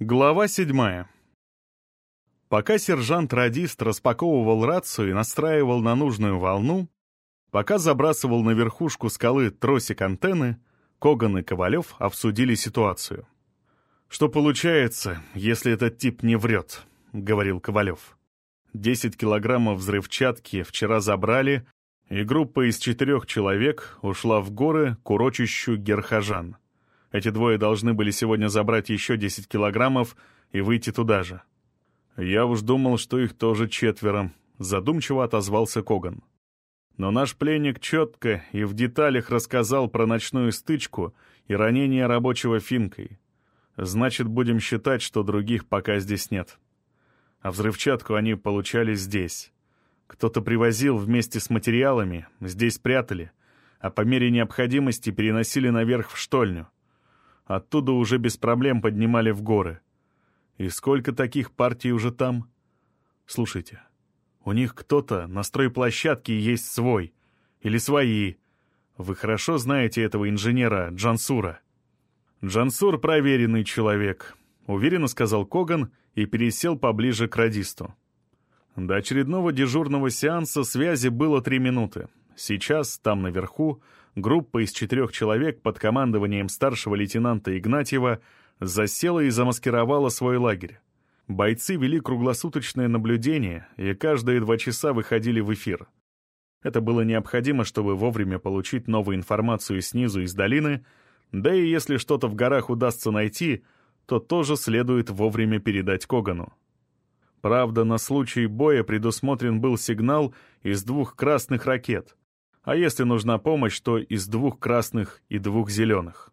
Глава седьмая. Пока сержант-радист распаковывал рацию и настраивал на нужную волну, пока забрасывал на верхушку скалы тросик антенны, Коган и Ковалев обсудили ситуацию. «Что получается, если этот тип не врет?» — говорил Ковалев. «Десять килограммов взрывчатки вчера забрали, и группа из четырех человек ушла в горы к урочищу Герхажан. Эти двое должны были сегодня забрать еще 10 килограммов и выйти туда же. Я уж думал, что их тоже четверо, задумчиво отозвался Коган. Но наш пленник четко и в деталях рассказал про ночную стычку и ранение рабочего финкой. Значит, будем считать, что других пока здесь нет. А взрывчатку они получали здесь. Кто-то привозил вместе с материалами, здесь прятали, а по мере необходимости переносили наверх в штольню. Оттуда уже без проблем поднимали в горы. И сколько таких партий уже там? Слушайте, у них кто-то на стройплощадке есть свой. Или свои. Вы хорошо знаете этого инженера Джансура. Джансур — проверенный человек, — уверенно сказал Коган и пересел поближе к радисту. До очередного дежурного сеанса связи было три минуты. Сейчас, там наверху, группа из четырех человек под командованием старшего лейтенанта Игнатьева засела и замаскировала свой лагерь. Бойцы вели круглосуточное наблюдение и каждые два часа выходили в эфир. Это было необходимо, чтобы вовремя получить новую информацию снизу из долины, да и если что-то в горах удастся найти, то тоже следует вовремя передать Когану. Правда, на случай боя предусмотрен был сигнал из двух красных ракет, а если нужна помощь, то из двух красных и двух зеленых.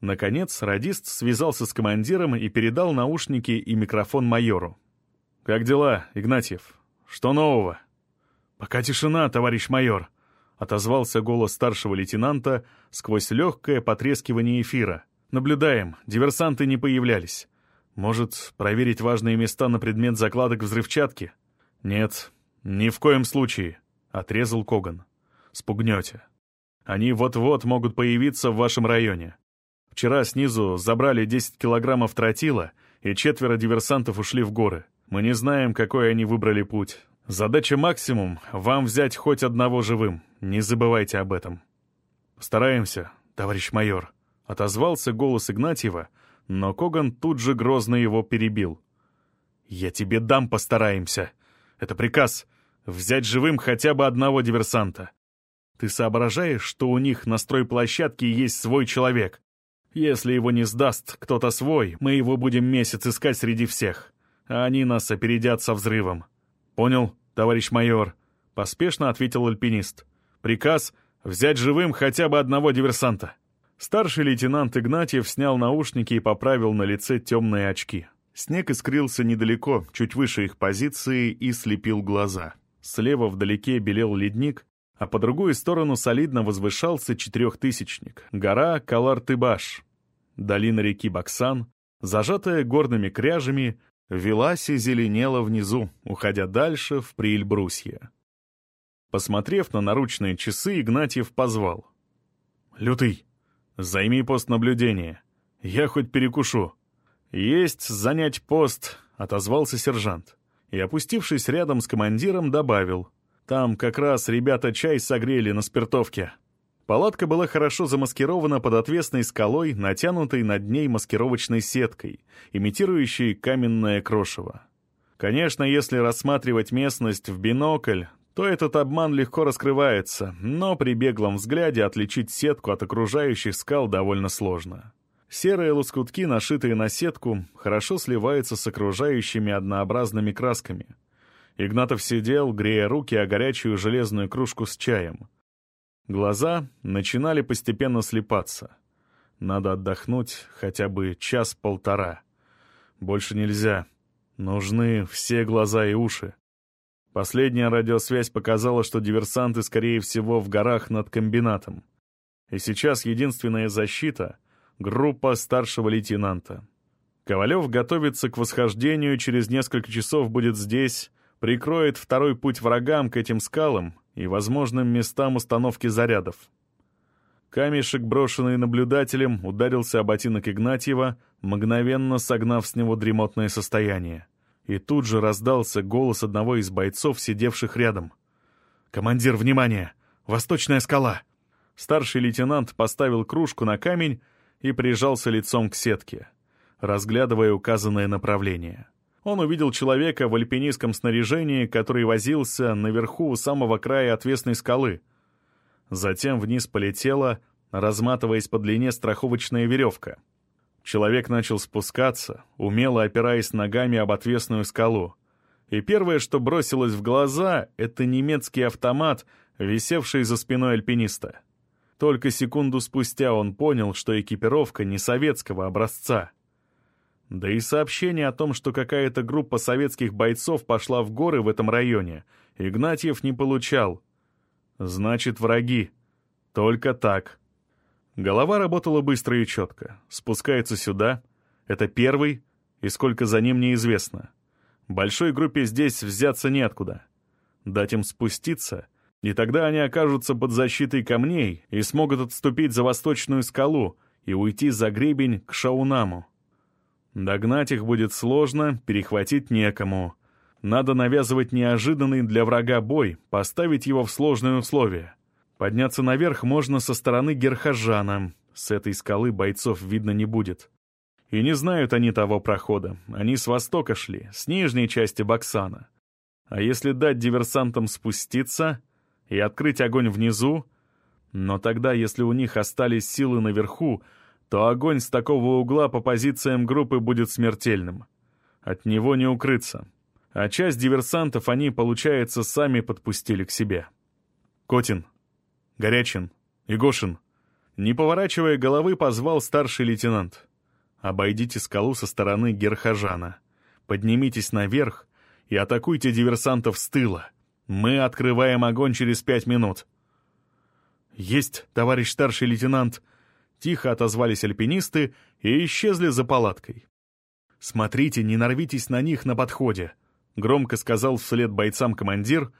Наконец, радист связался с командиром и передал наушники и микрофон майору. «Как дела, Игнатьев? Что нового?» «Пока тишина, товарищ майор», — отозвался голос старшего лейтенанта сквозь легкое потрескивание эфира. «Наблюдаем, диверсанты не появлялись. Может, проверить важные места на предмет закладок взрывчатки?» «Нет, ни в коем случае», — отрезал Коган спугнете. Они вот-вот могут появиться в вашем районе. Вчера снизу забрали 10 килограммов тротила, и четверо диверсантов ушли в горы. Мы не знаем, какой они выбрали путь. Задача максимум — вам взять хоть одного живым. Не забывайте об этом. Стараемся, товарищ майор. Отозвался голос Игнатьева, но Коган тут же грозно его перебил. «Я тебе дам постараемся. Это приказ — взять живым хотя бы одного диверсанта. Ты соображаешь, что у них на стройплощадке есть свой человек? Если его не сдаст кто-то свой, мы его будем месяц искать среди всех. А они нас опередят со взрывом. Понял, товарищ майор? Поспешно ответил альпинист. Приказ — взять живым хотя бы одного диверсанта. Старший лейтенант Игнатьев снял наушники и поправил на лице темные очки. Снег искрился недалеко, чуть выше их позиции, и слепил глаза. Слева вдалеке белел ледник, а по другую сторону солидно возвышался четырехтысячник, гора Калар-Тыбаш. Долина реки Баксан, зажатая горными кряжами, велась и зеленела внизу, уходя дальше в Приэльбрусье. Посмотрев на наручные часы, Игнатьев позвал. «Лютый, займи пост наблюдения. Я хоть перекушу». «Есть занять пост», — отозвался сержант. И, опустившись рядом с командиром, добавил — там как раз ребята чай согрели на спиртовке. Палатка была хорошо замаскирована под отвесной скалой, натянутой над ней маскировочной сеткой, имитирующей каменное крошево. Конечно, если рассматривать местность в бинокль, то этот обман легко раскрывается, но при беглом взгляде отличить сетку от окружающих скал довольно сложно. Серые лоскутки, нашитые на сетку, хорошо сливаются с окружающими однообразными красками — Игнатов сидел, грея руки о горячую железную кружку с чаем. Глаза начинали постепенно слепаться. Надо отдохнуть хотя бы час-полтора. Больше нельзя. Нужны все глаза и уши. Последняя радиосвязь показала, что диверсанты, скорее всего, в горах над комбинатом. И сейчас единственная защита — группа старшего лейтенанта. Ковалев готовится к восхождению, через несколько часов будет здесь, прикроет второй путь врагам к этим скалам и возможным местам установки зарядов. Камешек, брошенный наблюдателем, ударился о ботинок Игнатьева, мгновенно согнав с него дремотное состояние. И тут же раздался голос одного из бойцов, сидевших рядом. «Командир, внимание! Восточная скала!» Старший лейтенант поставил кружку на камень и прижался лицом к сетке, разглядывая указанное направление. Он увидел человека в альпинистском снаряжении, который возился наверху у самого края отвесной скалы. Затем вниз полетела, разматываясь по длине страховочная веревка. Человек начал спускаться, умело опираясь ногами об отвесную скалу. И первое, что бросилось в глаза, это немецкий автомат, висевший за спиной альпиниста. Только секунду спустя он понял, что экипировка не советского образца. Да и сообщение о том, что какая-то группа советских бойцов пошла в горы в этом районе, Игнатьев не получал. Значит, враги. Только так. Голова работала быстро и четко. Спускается сюда. Это первый, и сколько за ним неизвестно. Большой группе здесь взяться неоткуда. Дать им спуститься, и тогда они окажутся под защитой камней и смогут отступить за восточную скалу и уйти за гребень к Шаунаму. Догнать их будет сложно, перехватить некому. Надо навязывать неожиданный для врага бой, поставить его в сложные условия. Подняться наверх можно со стороны Герхажана. С этой скалы бойцов видно не будет. И не знают они того прохода. Они с востока шли, с нижней части Баксана. А если дать диверсантам спуститься и открыть огонь внизу, но тогда, если у них остались силы наверху, то огонь с такого угла по позициям группы будет смертельным. От него не укрыться. А часть диверсантов они, получается, сами подпустили к себе. «Котин, Горячин, Игошин», не поворачивая головы, позвал старший лейтенант. «Обойдите скалу со стороны Герхажана. Поднимитесь наверх и атакуйте диверсантов с тыла. Мы открываем огонь через пять минут». «Есть, товарищ старший лейтенант», Тихо отозвались альпинисты и исчезли за палаткой. «Смотрите, не нарвитесь на них на подходе», — громко сказал вслед бойцам командир.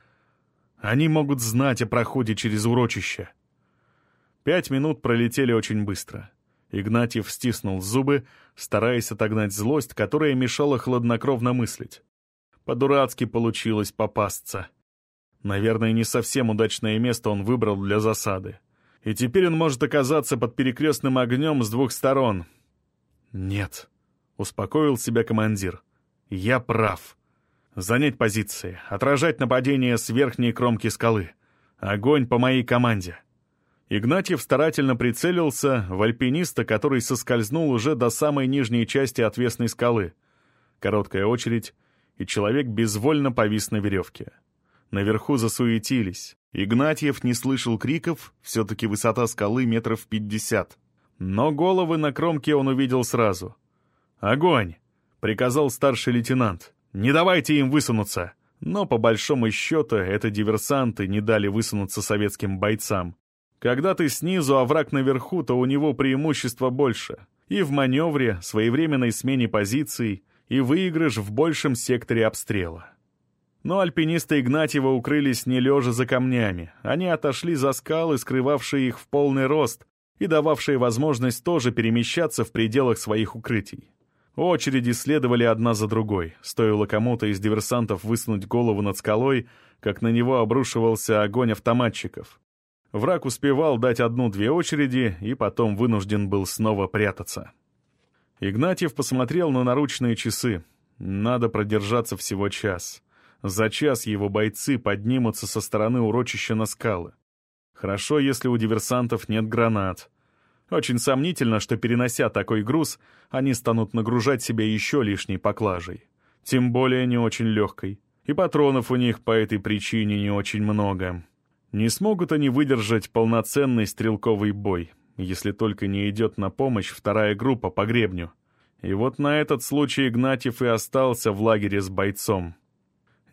«Они могут знать о проходе через урочище». Пять минут пролетели очень быстро. Игнатьев стиснул зубы, стараясь отогнать злость, которая мешала хладнокровно мыслить. По-дурацки получилось попасться. Наверное, не совсем удачное место он выбрал для засады и теперь он может оказаться под перекрестным огнем с двух сторон. «Нет», — успокоил себя командир, — «я прав. Занять позиции, отражать нападение с верхней кромки скалы. Огонь по моей команде». Игнатьев старательно прицелился в альпиниста, который соскользнул уже до самой нижней части отвесной скалы. Короткая очередь, и человек безвольно повис на веревке. Наверху засуетились. Игнатьев не слышал криков, все-таки высота скалы метров пятьдесят. Но головы на кромке он увидел сразу. «Огонь!» — приказал старший лейтенант. «Не давайте им высунуться!» Но, по большому счету, это диверсанты не дали высунуться советским бойцам. Когда ты снизу, а враг наверху, то у него преимущество больше. И в маневре, своевременной смене позиций, и выигрыш в большем секторе обстрела. Но альпинисты Игнатьева укрылись не лежа за камнями. Они отошли за скалы, скрывавшие их в полный рост и дававшие возможность тоже перемещаться в пределах своих укрытий. Очереди следовали одна за другой. Стоило кому-то из диверсантов высунуть голову над скалой, как на него обрушивался огонь автоматчиков. Враг успевал дать одну-две очереди и потом вынужден был снова прятаться. Игнатьев посмотрел на наручные часы. Надо продержаться всего час. За час его бойцы поднимутся со стороны урочища на скалы. Хорошо, если у диверсантов нет гранат. Очень сомнительно, что, перенося такой груз, они станут нагружать себя еще лишней поклажей. Тем более не очень легкой. И патронов у них по этой причине не очень много. Не смогут они выдержать полноценный стрелковый бой, если только не идет на помощь вторая группа по гребню. И вот на этот случай Игнатьев и остался в лагере с бойцом.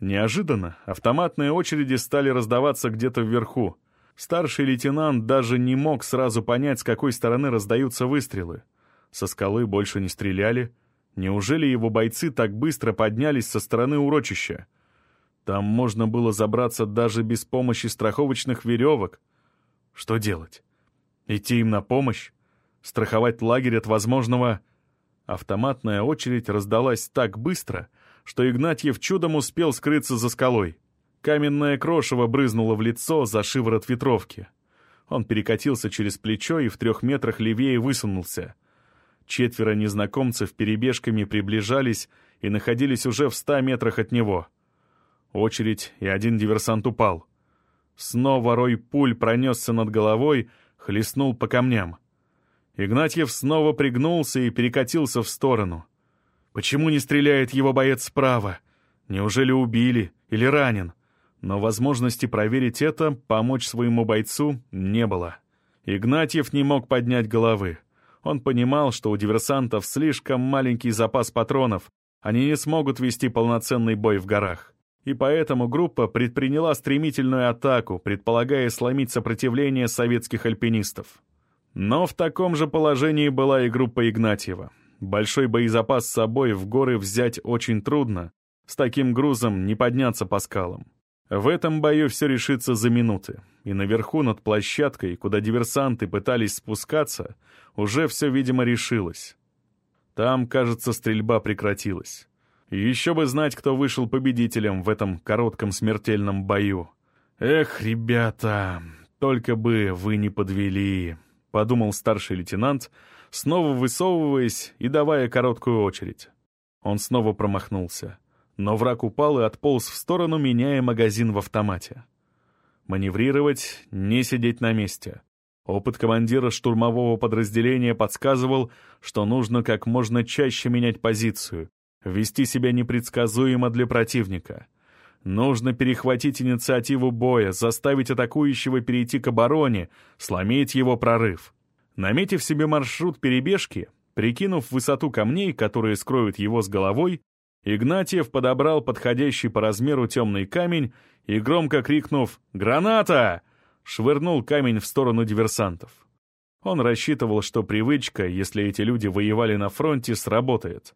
Неожиданно автоматные очереди стали раздаваться где-то вверху. Старший лейтенант даже не мог сразу понять, с какой стороны раздаются выстрелы. Со скалы больше не стреляли. Неужели его бойцы так быстро поднялись со стороны урочища? Там можно было забраться даже без помощи страховочных веревок. Что делать? Идти им на помощь? Страховать лагерь от возможного... Автоматная очередь раздалась так быстро, что Игнатьев чудом успел скрыться за скалой. Каменное крошево брызнуло в лицо за шиворот ветровки. Он перекатился через плечо и в трех метрах левее высунулся. Четверо незнакомцев перебежками приближались и находились уже в ста метрах от него. Очередь, и один диверсант упал. Снова рой пуль пронесся над головой, хлестнул по камням. Игнатьев снова пригнулся и перекатился в сторону. Почему не стреляет его боец справа? Неужели убили или ранен? Но возможности проверить это, помочь своему бойцу, не было. Игнатьев не мог поднять головы. Он понимал, что у диверсантов слишком маленький запас патронов, они не смогут вести полноценный бой в горах. И поэтому группа предприняла стремительную атаку, предполагая сломить сопротивление советских альпинистов. Но в таком же положении была и группа Игнатьева. Большой боезапас с собой в горы взять очень трудно, с таким грузом не подняться по скалам. В этом бою все решится за минуты, и наверху над площадкой, куда диверсанты пытались спускаться, уже все, видимо, решилось. Там, кажется, стрельба прекратилась. Еще бы знать, кто вышел победителем в этом коротком смертельном бою. Эх, ребята, только бы вы не подвели подумал старший лейтенант, снова высовываясь и давая короткую очередь. Он снова промахнулся, но враг упал и отполз в сторону, меняя магазин в автомате. Маневрировать, не сидеть на месте. Опыт командира штурмового подразделения подсказывал, что нужно как можно чаще менять позицию, вести себя непредсказуемо для противника. Нужно перехватить инициативу боя, заставить атакующего перейти к обороне, сломить его прорыв. Наметив себе маршрут перебежки, прикинув высоту камней, которые скроют его с головой, Игнатьев подобрал подходящий по размеру темный камень и, громко крикнув «Граната!», швырнул камень в сторону диверсантов. Он рассчитывал, что привычка, если эти люди воевали на фронте, сработает.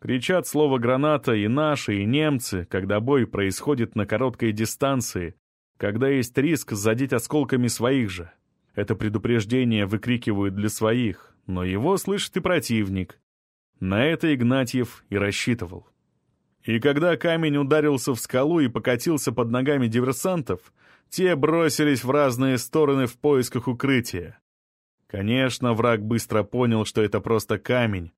Кричат слово «граната» и наши, и немцы, когда бой происходит на короткой дистанции, когда есть риск задеть осколками своих же. Это предупреждение выкрикивают для своих, но его слышит и противник. На это Игнатьев и рассчитывал. И когда камень ударился в скалу и покатился под ногами диверсантов, те бросились в разные стороны в поисках укрытия. Конечно, враг быстро понял, что это просто камень,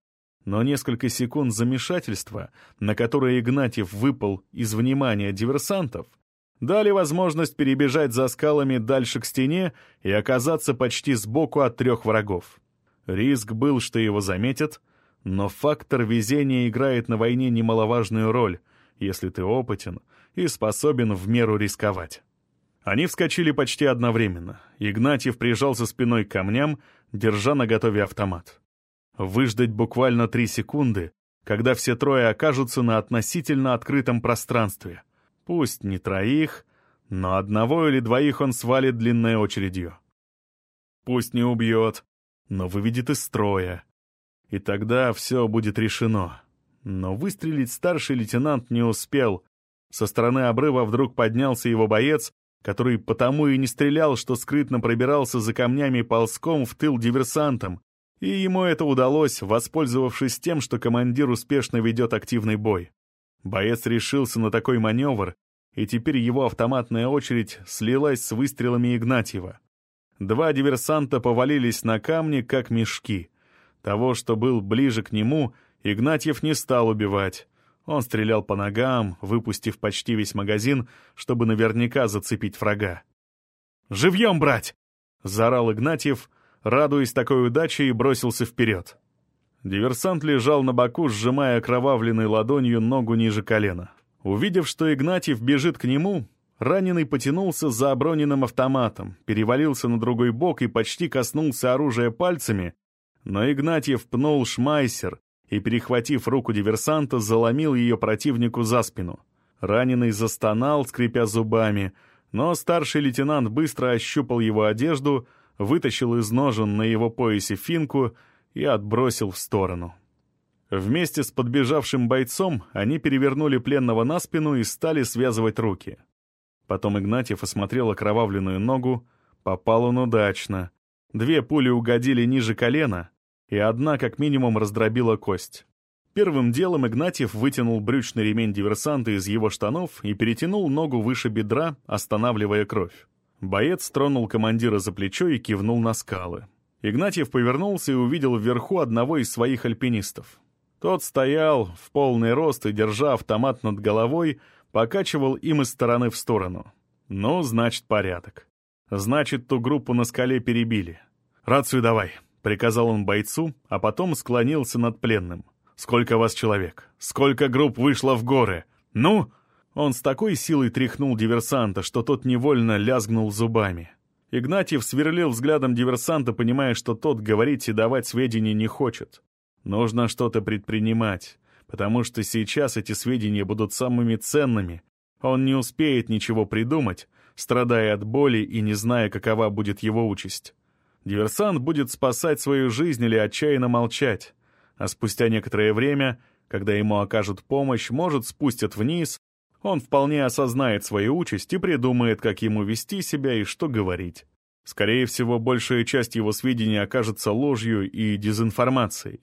но несколько секунд замешательства, на которые Игнатьев выпал из внимания диверсантов, дали возможность перебежать за скалами дальше к стене и оказаться почти сбоку от трех врагов. Риск был, что его заметят, но фактор везения играет на войне немаловажную роль, если ты опытен и способен в меру рисковать. Они вскочили почти одновременно. Игнатьев прижался спиной к камням, держа наготове автомат выждать буквально три секунды, когда все трое окажутся на относительно открытом пространстве. Пусть не троих, но одного или двоих он свалит длинной очередью. Пусть не убьет, но выведет из строя. И тогда все будет решено. Но выстрелить старший лейтенант не успел. Со стороны обрыва вдруг поднялся его боец, который потому и не стрелял, что скрытно пробирался за камнями ползком в тыл диверсантам, и ему это удалось, воспользовавшись тем, что командир успешно ведет активный бой. Боец решился на такой маневр, и теперь его автоматная очередь слилась с выстрелами Игнатьева. Два диверсанта повалились на камни, как мешки. Того, что был ближе к нему, Игнатьев не стал убивать. Он стрелял по ногам, выпустив почти весь магазин, чтобы наверняка зацепить врага. «Живьем, брать!» — заорал Игнатьев — радуясь такой удаче, и бросился вперед. Диверсант лежал на боку, сжимая окровавленной ладонью ногу ниже колена. Увидев, что Игнатьев бежит к нему, раненый потянулся за оброненным автоматом, перевалился на другой бок и почти коснулся оружия пальцами, но Игнатьев пнул шмайсер и, перехватив руку диверсанта, заломил ее противнику за спину. Раненый застонал, скрипя зубами, но старший лейтенант быстро ощупал его одежду — вытащил из ножен на его поясе финку и отбросил в сторону. Вместе с подбежавшим бойцом они перевернули пленного на спину и стали связывать руки. Потом Игнатьев осмотрел окровавленную ногу, попал он удачно. Две пули угодили ниже колена, и одна как минимум раздробила кость. Первым делом Игнатьев вытянул брючный ремень диверсанта из его штанов и перетянул ногу выше бедра, останавливая кровь. Боец тронул командира за плечо и кивнул на скалы. Игнатьев повернулся и увидел вверху одного из своих альпинистов. Тот стоял в полный рост и, держа автомат над головой, покачивал им из стороны в сторону. Ну, значит, порядок. Значит, ту группу на скале перебили. «Рацию давай», — приказал он бойцу, а потом склонился над пленным. «Сколько вас человек? Сколько групп вышло в горы? Ну?» Он с такой силой тряхнул диверсанта, что тот невольно лязгнул зубами. Игнатьев сверлил взглядом диверсанта, понимая, что тот говорить и давать сведения не хочет. Нужно что-то предпринимать, потому что сейчас эти сведения будут самыми ценными. Он не успеет ничего придумать, страдая от боли и не зная, какова будет его участь. Диверсант будет спасать свою жизнь или отчаянно молчать, а спустя некоторое время, когда ему окажут помощь, может, спустят вниз, он вполне осознает свою участь и придумает, как ему вести себя и что говорить. Скорее всего, большая часть его сведений окажется ложью и дезинформацией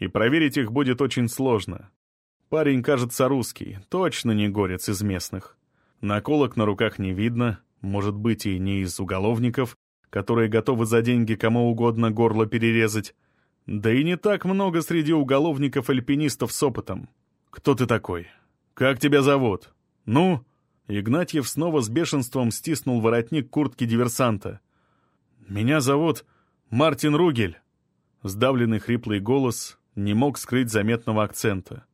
и проверить их будет очень сложно. Парень, кажется, русский, точно не горец из местных. Наколок на руках не видно, может быть, и не из уголовников, которые готовы за деньги кому угодно горло перерезать. Да и не так много среди уголовников-альпинистов с опытом. Кто ты такой? Как тебя зовут? Ну? Игнатьев снова с бешенством стиснул воротник куртки диверсанта. «Меня зовут Мартин Ругель». Сдавленный хриплый голос не мог скрыть заметного акцента.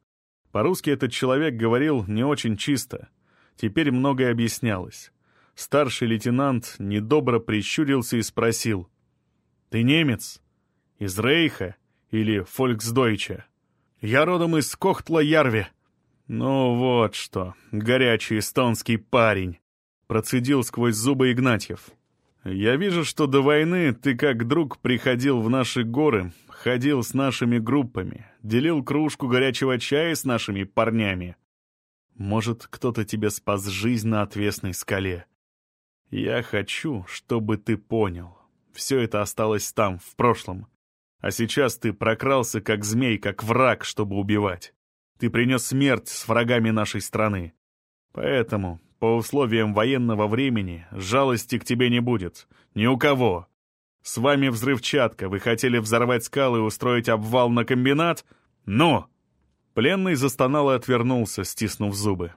По-русски этот человек говорил не очень чисто. Теперь многое объяснялось. Старший лейтенант недобро прищурился и спросил. «Ты немец? Из Рейха или Фольксдойча?» «Я родом из Кохтла-Ярве». «Ну вот что, горячий эстонский парень», — процедил сквозь зубы Игнатьев. «Я вижу, что до войны ты как друг приходил в наши горы, ходил с нашими группами, делил кружку горячего чая с нашими парнями. Может, кто-то тебе спас жизнь на отвесной скале. Я хочу, чтобы ты понял. Все это осталось там, в прошлом. А сейчас ты прокрался как змей, как враг, чтобы убивать. Ты принес смерть с врагами нашей страны. Поэтому, по условиям военного времени, жалости к тебе не будет. Ни у кого. С вами взрывчатка. Вы хотели взорвать скалы и устроить обвал на комбинат? Но!» Пленный застонал и отвернулся, стиснув зубы.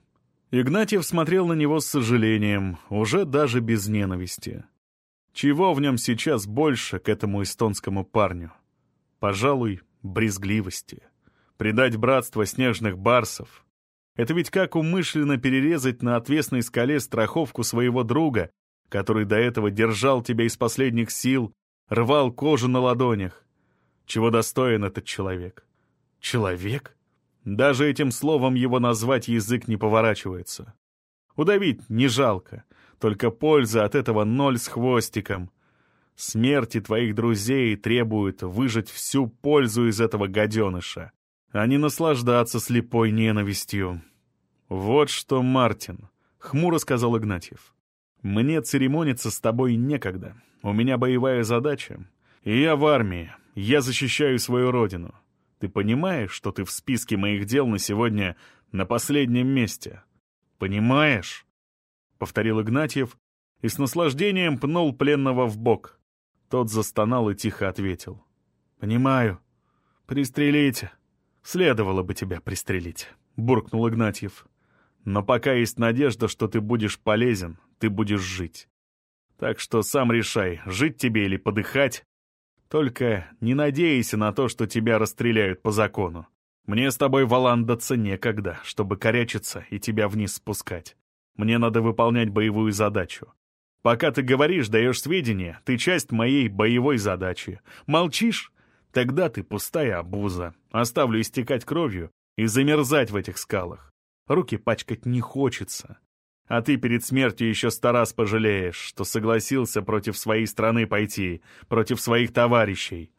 Игнатьев смотрел на него с сожалением, уже даже без ненависти. Чего в нем сейчас больше к этому эстонскому парню? Пожалуй, брезгливости. Предать братство снежных барсов. Это ведь как умышленно перерезать на отвесной скале страховку своего друга, который до этого держал тебя из последних сил, рвал кожу на ладонях. Чего достоин этот человек? Человек? Даже этим словом его назвать язык не поворачивается. Удавить не жалко, только польза от этого ноль с хвостиком. Смерти твоих друзей требует выжать всю пользу из этого гаденыша, а не наслаждаться слепой ненавистью. «Вот что, Мартин», — хмуро сказал Игнатьев. «Мне церемониться с тобой некогда. У меня боевая задача. Я в армии. Я защищаю свою родину. Ты понимаешь, что ты в списке моих дел на сегодня на последнем месте? Понимаешь?» Повторил Игнатьев и с наслаждением пнул пленного в бок. Тот застонал и тихо ответил. «Понимаю. Пристрелите. Следовало бы тебя пристрелить», — буркнул Игнатьев. «Но пока есть надежда, что ты будешь полезен, ты будешь жить. Так что сам решай, жить тебе или подыхать. Только не надейся на то, что тебя расстреляют по закону. Мне с тобой валандаться некогда, чтобы корячиться и тебя вниз спускать. Мне надо выполнять боевую задачу. Пока ты говоришь, даешь сведения, ты часть моей боевой задачи. Молчишь? Тогда ты пустая обуза. Оставлю истекать кровью и замерзать в этих скалах. Руки пачкать не хочется. А ты перед смертью еще сто раз пожалеешь, что согласился против своей страны пойти, против своих товарищей».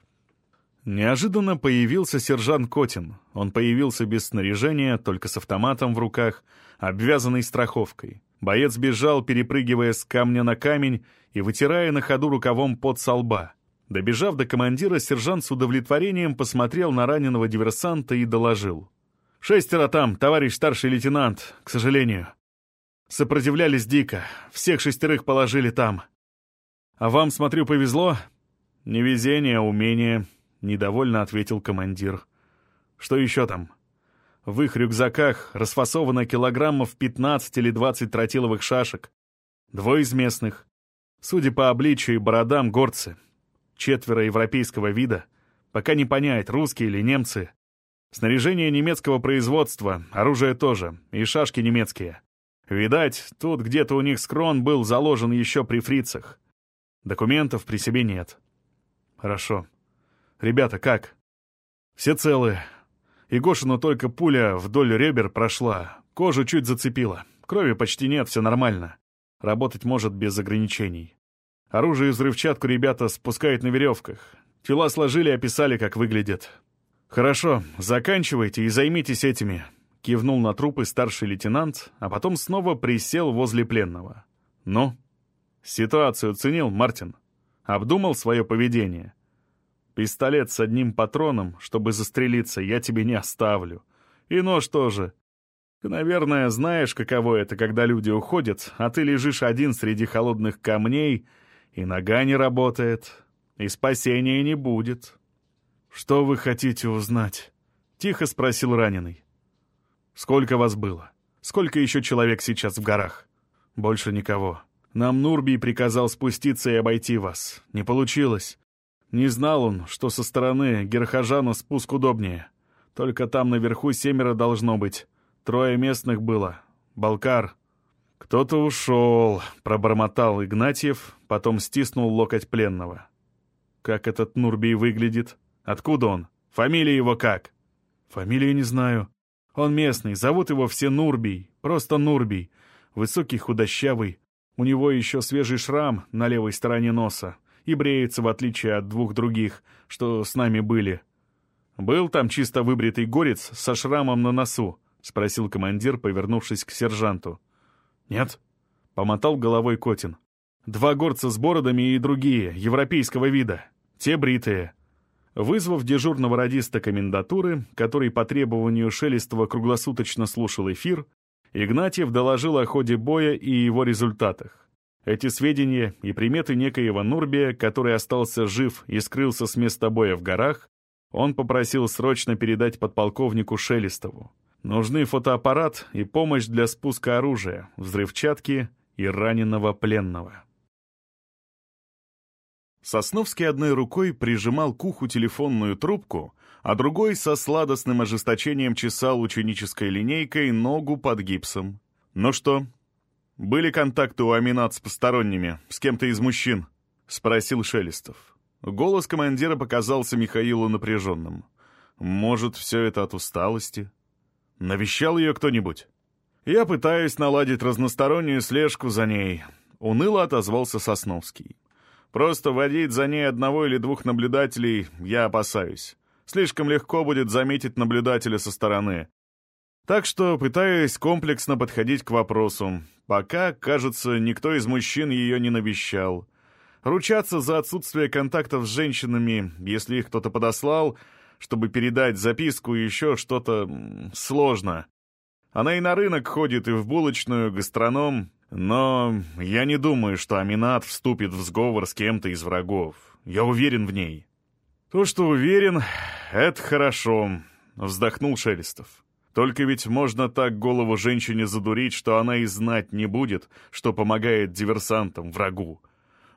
Неожиданно появился сержант Котин. Он появился без снаряжения, только с автоматом в руках, обвязанный страховкой. Боец бежал, перепрыгивая с камня на камень и вытирая на ходу рукавом под со лба. Добежав до командира, сержант с удовлетворением посмотрел на раненого диверсанта и доложил. «Шестеро там, товарищ старший лейтенант, к сожалению. Сопротивлялись дико, всех шестерых положили там. А вам, смотрю, повезло?» «Не везение, а умение», — недовольно ответил командир. «Что еще там?» В их рюкзаках расфасовано килограммов 15 или 20 тротиловых шашек. Двое из местных. Судя по обличию и бородам, горцы. Четверо европейского вида. Пока не понять, русские или немцы. Снаряжение немецкого производства, оружие тоже, и шашки немецкие. Видать, тут где-то у них скрон был заложен еще при фрицах. Документов при себе нет. Хорошо. Ребята, как? Все целы. Егошину только пуля вдоль ребер прошла. Кожу чуть зацепила. Крови почти нет, все нормально. Работать может без ограничений. Оружие и взрывчатку ребята спускают на веревках. Тела сложили и описали, как выглядят. «Хорошо, заканчивайте и займитесь этими», — кивнул на трупы старший лейтенант, а потом снова присел возле пленного. «Ну?» «Ситуацию ценил, Мартин?» «Обдумал свое поведение?» Пистолет с одним патроном, чтобы застрелиться, я тебе не оставлю. И нож тоже. Ты, наверное, знаешь, каково это, когда люди уходят, а ты лежишь один среди холодных камней, и нога не работает, и спасения не будет. «Что вы хотите узнать?» — тихо спросил раненый. «Сколько вас было? Сколько еще человек сейчас в горах?» «Больше никого. Нам Нурбий приказал спуститься и обойти вас. Не получилось. Не знал он, что со стороны Герхажана спуск удобнее. Только там наверху семеро должно быть. Трое местных было. Балкар. «Кто-то ушел», — пробормотал Игнатьев, потом стиснул локоть пленного. «Как этот Нурбий выглядит? Откуда он? Фамилия его как?» «Фамилию не знаю. Он местный, зовут его все Нурбий, просто Нурбий. Высокий, худощавый. У него еще свежий шрам на левой стороне носа и бреется, в отличие от двух других, что с нами были. «Был там чисто выбритый горец со шрамом на носу?» — спросил командир, повернувшись к сержанту. «Нет», — помотал головой Котин. «Два горца с бородами и другие, европейского вида. Те бритые». Вызвав дежурного радиста комендатуры, который по требованию Шелестова круглосуточно слушал эфир, Игнатьев доложил о ходе боя и его результатах. Эти сведения и приметы некоего Нурбия, который остался жив и скрылся с места боя в горах, он попросил срочно передать подполковнику Шелестову. Нужны фотоаппарат и помощь для спуска оружия, взрывчатки и раненого пленного. Сосновский одной рукой прижимал к уху телефонную трубку, а другой со сладостным ожесточением чесал ученической линейкой ногу под гипсом. «Ну что, «Были контакты у Аминат с посторонними, с кем-то из мужчин?» — спросил Шелестов. Голос командира показался Михаилу напряженным. «Может, все это от усталости?» «Навещал ее кто-нибудь?» «Я пытаюсь наладить разностороннюю слежку за ней», — уныло отозвался Сосновский. «Просто водить за ней одного или двух наблюдателей я опасаюсь. Слишком легко будет заметить наблюдателя со стороны. Так что пытаюсь комплексно подходить к вопросу. Пока, кажется, никто из мужчин ее не навещал. Ручаться за отсутствие контактов с женщинами, если их кто-то подослал, чтобы передать записку и еще что-то, сложно. Она и на рынок ходит, и в булочную, гастроном. Но я не думаю, что Аминат вступит в сговор с кем-то из врагов. Я уверен в ней. То, что уверен, это хорошо, вздохнул Шелестов. Только ведь можно так голову женщине задурить, что она и знать не будет, что помогает диверсантам, врагу.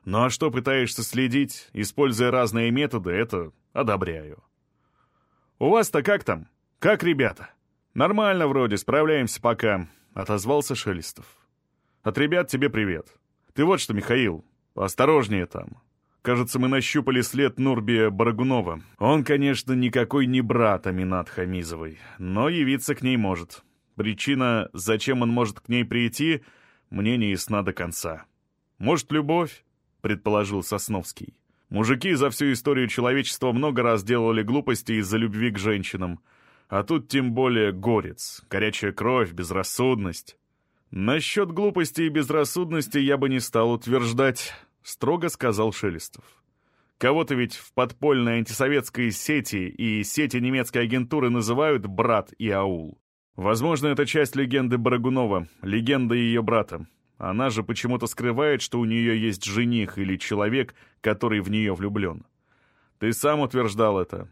Ну а что пытаешься следить, используя разные методы, это одобряю. «У вас-то как там? Как ребята?» «Нормально вроде, справляемся пока», — отозвался Шелестов. «От ребят тебе привет. Ты вот что, Михаил, осторожнее там. Кажется, мы нащупали след Нурбия Барагунова. Он, конечно, никакой не брат Аминат Хамизовой, но явиться к ней может. Причина, зачем он может к ней прийти, мне не ясна до конца. Может, любовь? предположил Сосновский. Мужики за всю историю человечества много раз делали глупости из-за любви к женщинам. А тут тем более горец, горячая кровь, безрассудность. Насчет глупости и безрассудности я бы не стал утверждать, — строго сказал Шелестов. Кого-то ведь в подпольной антисоветской сети и сети немецкой агентуры называют «брат» и «аул». Возможно, это часть легенды Барагунова, легенда ее брата. Она же почему-то скрывает, что у нее есть жених или человек, который в нее влюблен. Ты сам утверждал это.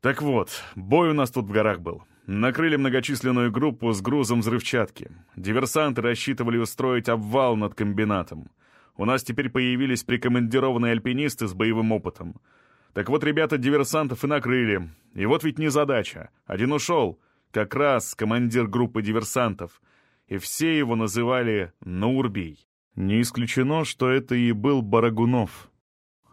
Так вот, бой у нас тут в горах был. Накрыли многочисленную группу с грузом взрывчатки. Диверсанты рассчитывали устроить обвал над комбинатом. У нас теперь появились прикомандированные альпинисты с боевым опытом. Так вот, ребята диверсантов и накрыли. И вот ведь не задача. Один ушел. Как раз командир группы диверсантов. И все его называли Наурбий. Не исключено, что это и был Барагунов.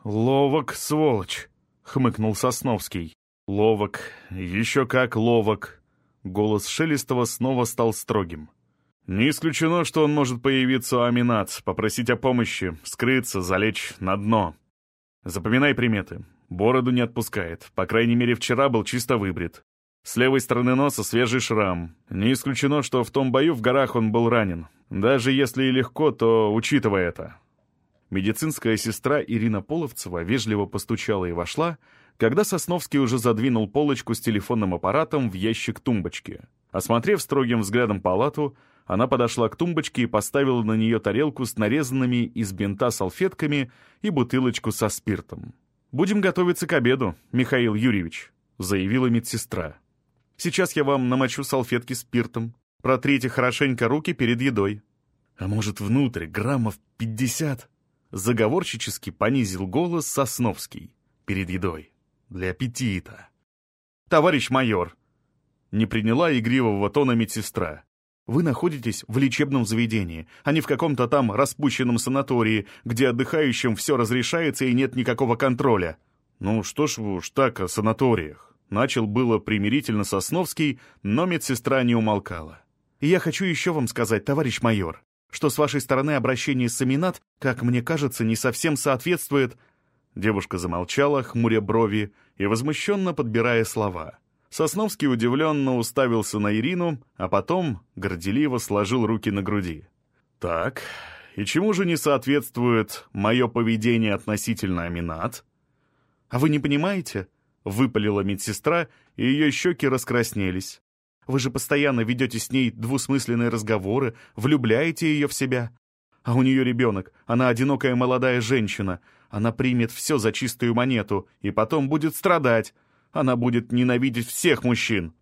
«Ловок, сволочь!» — хмыкнул Сосновский. «Ловок, еще как ловок!» Голос Шелестова снова стал строгим. «Не исключено, что он может появиться у Аминат, попросить о помощи, скрыться, залечь на дно. Запоминай приметы. Бороду не отпускает. По крайней мере, вчера был чисто выбрит. С левой стороны носа свежий шрам. Не исключено, что в том бою в горах он был ранен. Даже если и легко, то учитывая это». Медицинская сестра Ирина Половцева вежливо постучала и вошла, когда Сосновский уже задвинул полочку с телефонным аппаратом в ящик тумбочки. Осмотрев строгим взглядом палату, она подошла к тумбочке и поставила на нее тарелку с нарезанными из бинта салфетками и бутылочку со спиртом. «Будем готовиться к обеду, Михаил Юрьевич», — заявила медсестра. «Сейчас я вам намочу салфетки спиртом. Протрите хорошенько руки перед едой». «А может, внутрь граммов пятьдесят?» Заговорщически понизил голос Сосновский перед едой для аппетита. «Товарищ майор!» Не приняла игривого тона медсестра. «Вы находитесь в лечебном заведении, а не в каком-то там распущенном санатории, где отдыхающим все разрешается и нет никакого контроля». «Ну что ж вы уж так о санаториях?» Начал было примирительно Сосновский, но медсестра не умолкала. «Я хочу еще вам сказать, товарищ майор, что с вашей стороны обращение с Аминат, как мне кажется, не совсем соответствует Девушка замолчала, хмуря брови и возмущенно подбирая слова. Сосновский удивленно уставился на Ирину, а потом горделиво сложил руки на груди. «Так, и чему же не соответствует мое поведение относительно Аминат?» «А вы не понимаете?» — выпалила медсестра, и ее щеки раскраснелись. «Вы же постоянно ведете с ней двусмысленные разговоры, влюбляете ее в себя. А у нее ребенок, она одинокая молодая женщина, она примет все за чистую монету и потом будет страдать. Она будет ненавидеть всех мужчин.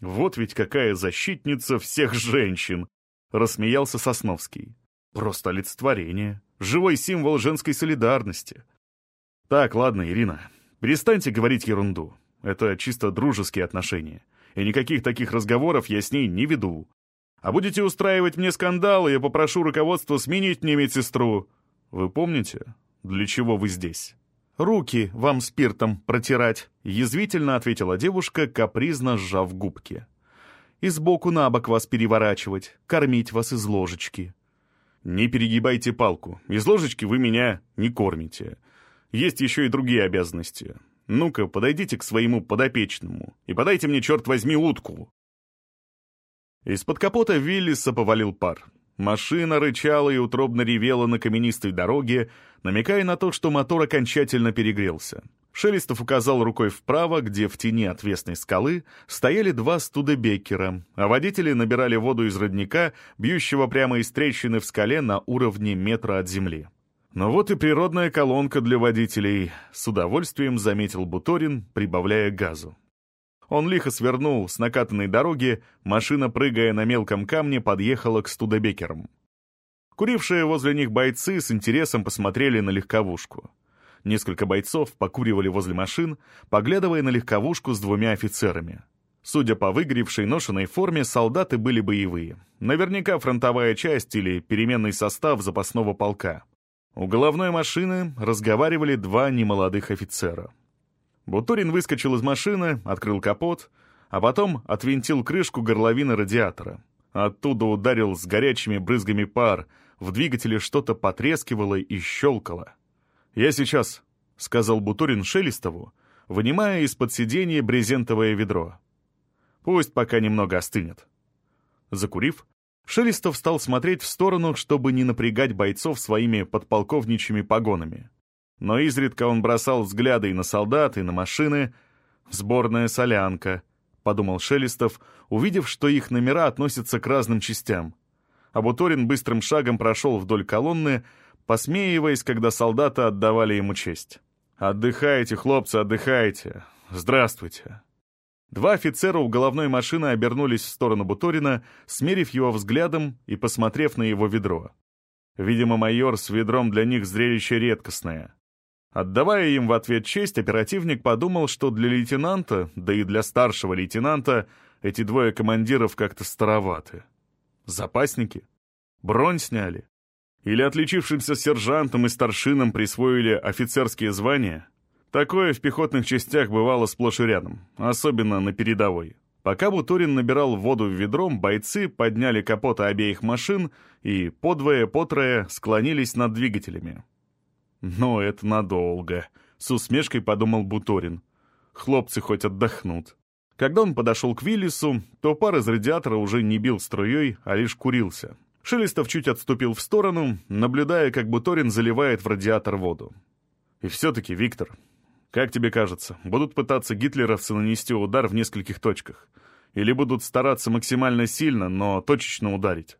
Вот ведь какая защитница всех женщин! Рассмеялся Сосновский. Просто олицетворение. Живой символ женской солидарности. Так, ладно, Ирина, перестаньте говорить ерунду. Это чисто дружеские отношения. И никаких таких разговоров я с ней не веду. А будете устраивать мне скандалы, я попрошу руководство сменить мне медсестру. Вы помните, для чего вы здесь?» «Руки вам спиртом протирать», — язвительно ответила девушка, капризно сжав губки. «И сбоку на бок вас переворачивать, кормить вас из ложечки». «Не перегибайте палку. Из ложечки вы меня не кормите. Есть еще и другие обязанности. Ну-ка, подойдите к своему подопечному и подайте мне, черт возьми, утку». Из-под капота Виллиса повалил пар. Машина рычала и утробно ревела на каменистой дороге, намекая на то, что мотор окончательно перегрелся. Шелестов указал рукой вправо, где в тени отвесной скалы стояли два студебекера, а водители набирали воду из родника, бьющего прямо из трещины в скале на уровне метра от земли. «Ну вот и природная колонка для водителей», — с удовольствием заметил Буторин, прибавляя газу. Он лихо свернул с накатанной дороги, машина, прыгая на мелком камне, подъехала к студебекерам. Курившие возле них бойцы с интересом посмотрели на легковушку. Несколько бойцов покуривали возле машин, поглядывая на легковушку с двумя офицерами. Судя по выгоревшей ношенной форме, солдаты были боевые. Наверняка фронтовая часть или переменный состав запасного полка. У головной машины разговаривали два немолодых офицера. Бутурин выскочил из машины, открыл капот, а потом отвинтил крышку горловины радиатора. Оттуда ударил с горячими брызгами пар, в двигателе что-то потрескивало и щелкало. «Я сейчас», — сказал Бутурин Шелестову, вынимая из-под сиденья брезентовое ведро. «Пусть пока немного остынет». Закурив, Шелестов стал смотреть в сторону, чтобы не напрягать бойцов своими подполковничьими погонами. Но изредка он бросал взгляды и на солдат, и на машины. «Сборная солянка», — подумал Шелестов, увидев, что их номера относятся к разным частям. Абуторин быстрым шагом прошел вдоль колонны, посмеиваясь, когда солдаты отдавали ему честь. «Отдыхайте, хлопцы, отдыхайте. Здравствуйте». Два офицера у головной машины обернулись в сторону Буторина, смерив его взглядом и посмотрев на его ведро. Видимо, майор с ведром для них зрелище редкостное. Отдавая им в ответ честь, оперативник подумал, что для лейтенанта, да и для старшего лейтенанта, эти двое командиров как-то староваты. Запасники? Бронь сняли? Или отличившимся сержантам и старшинам присвоили офицерские звания? Такое в пехотных частях бывало сплошь и рядом, особенно на передовой. Пока Бутурин набирал воду в ведром, бойцы подняли капоты обеих машин и подвое-потрое склонились над двигателями. «Но это надолго», — с усмешкой подумал Буторин. «Хлопцы хоть отдохнут». Когда он подошел к Виллису, то пар из радиатора уже не бил струей, а лишь курился. Шелестов чуть отступил в сторону, наблюдая, как Буторин заливает в радиатор воду. «И все-таки, Виктор, как тебе кажется, будут пытаться гитлеровцы нанести удар в нескольких точках? Или будут стараться максимально сильно, но точечно ударить?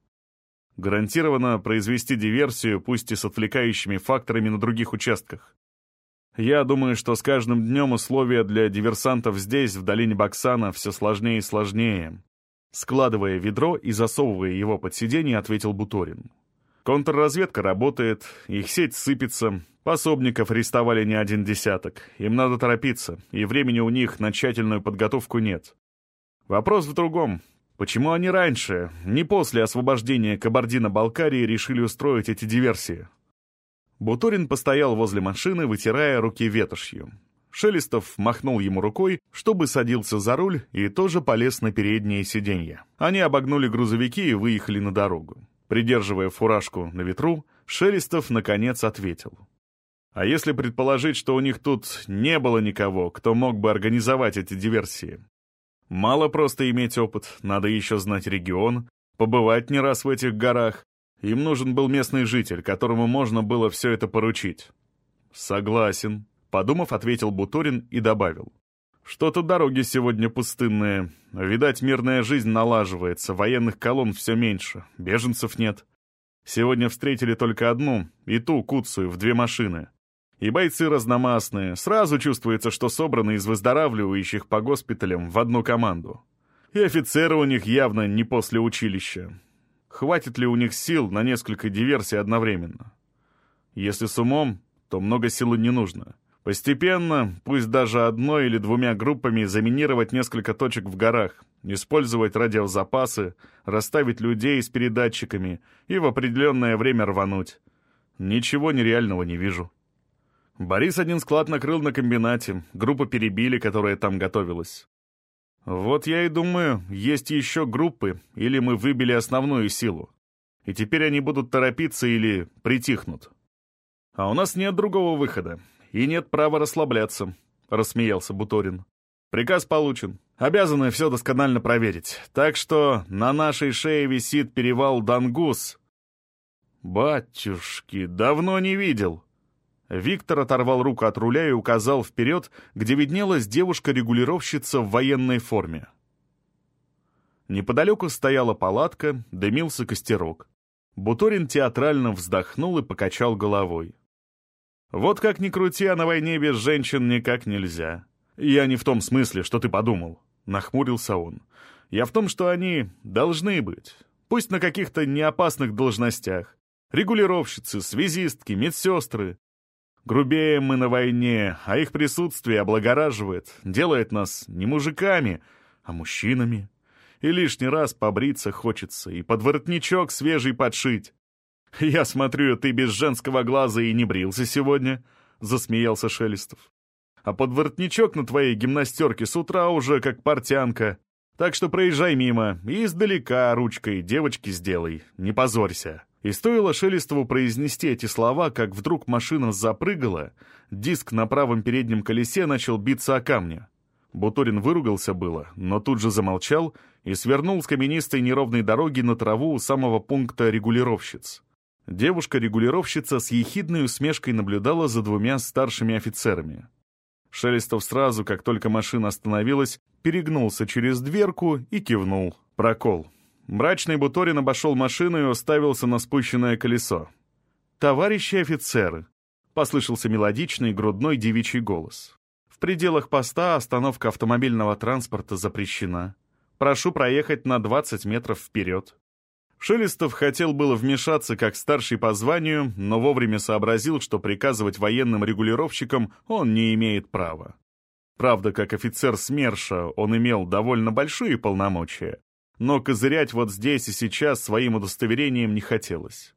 Гарантированно произвести диверсию, пусть и с отвлекающими факторами на других участках. Я думаю, что с каждым днем условия для диверсантов здесь, в долине Баксана, все сложнее и сложнее. Складывая ведро и засовывая его под сиденье, ответил Буторин. Контрразведка работает, их сеть сыпется, пособников арестовали не один десяток. Им надо торопиться, и времени у них на тщательную подготовку нет. Вопрос в другом. Почему они раньше, не после освобождения Кабардино-Балкарии, решили устроить эти диверсии? Бутурин постоял возле машины, вытирая руки ветошью. Шелестов махнул ему рукой, чтобы садился за руль, и тоже полез на переднее сиденье. Они обогнули грузовики и выехали на дорогу. Придерживая фуражку на ветру, Шелестов наконец ответил. «А если предположить, что у них тут не было никого, кто мог бы организовать эти диверсии? Мало просто иметь опыт, надо еще знать регион, побывать не раз в этих горах. Им нужен был местный житель, которому можно было все это поручить». «Согласен», Подумав, ответил Буторин и добавил. «Что-то дороги сегодня пустынные. Видать, мирная жизнь налаживается, военных колонн все меньше, беженцев нет. Сегодня встретили только одну, и ту, Куцую, в две машины. И бойцы разномастные, сразу чувствуется, что собраны из выздоравливающих по госпиталям в одну команду. И офицеры у них явно не после училища. Хватит ли у них сил на несколько диверсий одновременно? Если с умом, то много силы не нужно. Постепенно, пусть даже одной или двумя группами, заминировать несколько точек в горах, использовать радиозапасы, расставить людей с передатчиками и в определенное время рвануть. Ничего нереального не вижу. Борис один склад накрыл на комбинате, группу перебили, которая там готовилась. Вот я и думаю, есть еще группы, или мы выбили основную силу. И теперь они будут торопиться или притихнут. А у нас нет другого выхода и нет права расслабляться», — рассмеялся Буторин. «Приказ получен. Обязаны все досконально проверить. Так что на нашей шее висит перевал Дангус». «Батюшки, давно не видел». Виктор оторвал руку от руля и указал вперед, где виднелась девушка-регулировщица в военной форме. Неподалеку стояла палатка, дымился костерок. Буторин театрально вздохнул и покачал головой. Вот как ни крути, а на войне без женщин никак нельзя. Я не в том смысле, что ты подумал, — нахмурился он. Я в том, что они должны быть. Пусть на каких-то неопасных должностях. Регулировщицы, связистки, медсестры. Грубеем мы на войне, а их присутствие облагораживает, делает нас не мужиками, а мужчинами. И лишний раз побриться хочется, и под воротничок свежий подшить. «Я смотрю, ты без женского глаза и не брился сегодня», — засмеялся Шелестов. «А под воротничок на твоей гимнастерке с утра уже как портянка. Так что проезжай мимо и издалека ручкой девочки сделай, не позорься». И стоило Шелестову произнести эти слова, как вдруг машина запрыгала, диск на правом переднем колесе начал биться о камни. Бутурин выругался было, но тут же замолчал и свернул с каменистой неровной дороги на траву у самого пункта регулировщиц. Девушка-регулировщица с ехидной усмешкой наблюдала за двумя старшими офицерами. Шелестов сразу, как только машина остановилась, перегнулся через дверку и кивнул. Прокол. Мрачный Буторин обошел машину и уставился на спущенное колесо. «Товарищи офицеры!» — послышался мелодичный грудной девичий голос. «В пределах поста остановка автомобильного транспорта запрещена. Прошу проехать на 20 метров вперед». Шелестов хотел было вмешаться как старший по званию, но вовремя сообразил, что приказывать военным регулировщикам он не имеет права. Правда, как офицер СМЕРШа он имел довольно большие полномочия, но козырять вот здесь и сейчас своим удостоверением не хотелось.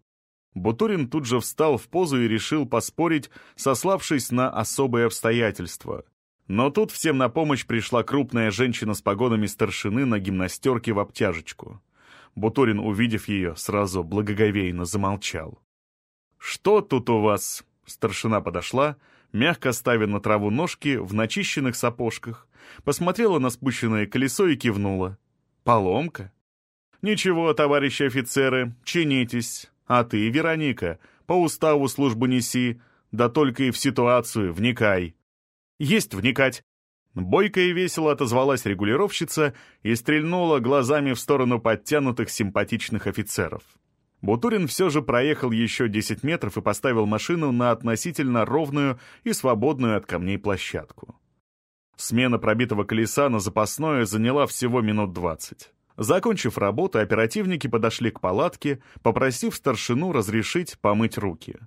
Бутурин тут же встал в позу и решил поспорить, сославшись на особые обстоятельства. Но тут всем на помощь пришла крупная женщина с погонами старшины на гимнастерке в обтяжечку. Бутурин, увидев ее, сразу благоговейно замолчал. «Что тут у вас?» Старшина подошла, мягко ставя на траву ножки в начищенных сапожках, посмотрела на спущенное колесо и кивнула. «Поломка?» «Ничего, товарищи офицеры, чинитесь. А ты, Вероника, по уставу службу неси, да только и в ситуацию вникай». «Есть вникать!» Бойко и весело отозвалась регулировщица и стрельнула глазами в сторону подтянутых симпатичных офицеров. Бутурин все же проехал еще 10 метров и поставил машину на относительно ровную и свободную от камней площадку. Смена пробитого колеса на запасное заняла всего минут 20. Закончив работу, оперативники подошли к палатке, попросив старшину разрешить помыть руки.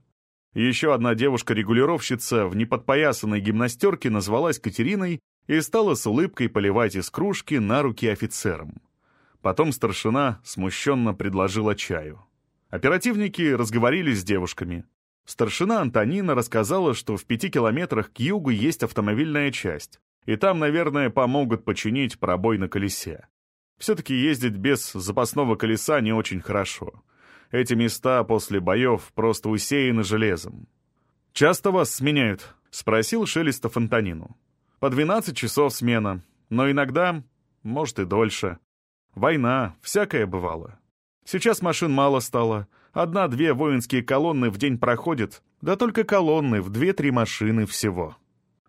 Еще одна девушка-регулировщица в неподпоясанной гимнастерке назвалась Катериной и стала с улыбкой поливать из кружки на руки офицерам. Потом старшина смущенно предложила чаю. Оперативники разговорились с девушками. Старшина Антонина рассказала, что в пяти километрах к югу есть автомобильная часть, и там, наверное, помогут починить пробой на колесе. Все-таки ездить без запасного колеса не очень хорошо. Эти места после боев просто усеяны железом. «Часто вас сменяют?» — спросил Шелестов Антонину. По 12 часов смена, но иногда, может, и дольше. Война, всякое бывало. Сейчас машин мало стало. Одна-две воинские колонны в день проходят, да только колонны в две-три машины всего.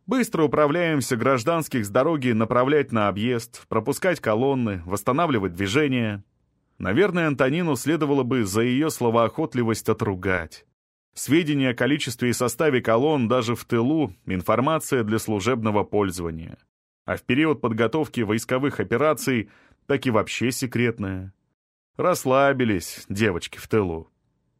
Быстро управляемся гражданских с дороги направлять на объезд, пропускать колонны, восстанавливать движение. Наверное, Антонину следовало бы за ее словоохотливость отругать. Сведения о количестве и составе колонн даже в тылу — информация для служебного пользования. А в период подготовки войсковых операций так и вообще секретная. Расслабились девочки в тылу.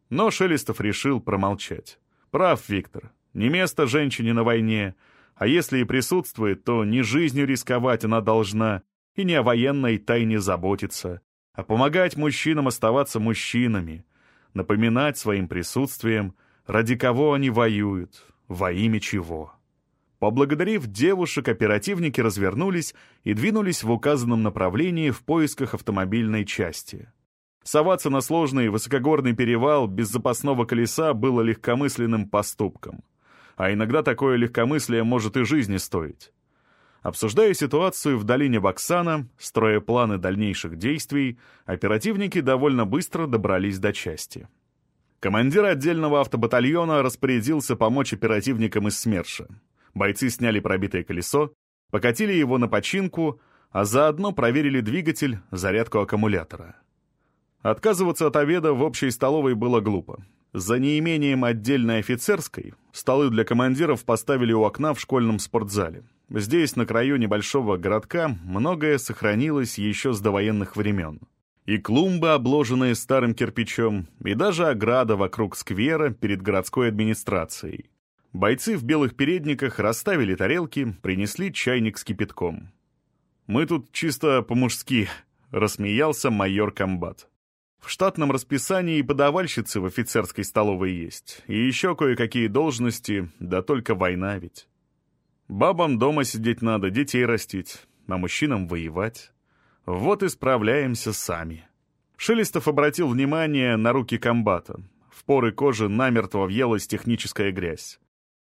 Но Шелестов решил промолчать. Прав Виктор. Не место женщине на войне, а если и присутствует, то не жизнью рисковать она должна и не о военной тайне заботиться, а помогать мужчинам оставаться мужчинами, напоминать своим присутствием — ради кого они воюют, во имя чего. Поблагодарив девушек, оперативники развернулись и двинулись в указанном направлении в поисках автомобильной части. Соваться на сложный высокогорный перевал без запасного колеса было легкомысленным поступком. А иногда такое легкомыслие может и жизни стоить. Обсуждая ситуацию в долине Баксана, строя планы дальнейших действий, оперативники довольно быстро добрались до части. Командир отдельного автобатальона распорядился помочь оперативникам из СМЕРШа. Бойцы сняли пробитое колесо, покатили его на починку, а заодно проверили двигатель, зарядку аккумулятора. Отказываться от обеда в общей столовой было глупо. За неимением отдельной офицерской столы для командиров поставили у окна в школьном спортзале. Здесь, на краю небольшого городка, многое сохранилось еще с довоенных времен и клумбы, обложенные старым кирпичом, и даже ограда вокруг сквера перед городской администрацией. Бойцы в белых передниках расставили тарелки, принесли чайник с кипятком. «Мы тут чисто по-мужски», — рассмеялся майор комбат. «В штатном расписании и подавальщицы в офицерской столовой есть, и еще кое-какие должности, да только война ведь. Бабам дома сидеть надо, детей растить, а мужчинам воевать». Вот и справляемся сами. Шелестов обратил внимание на руки комбата. В поры кожи намертво въелась техническая грязь.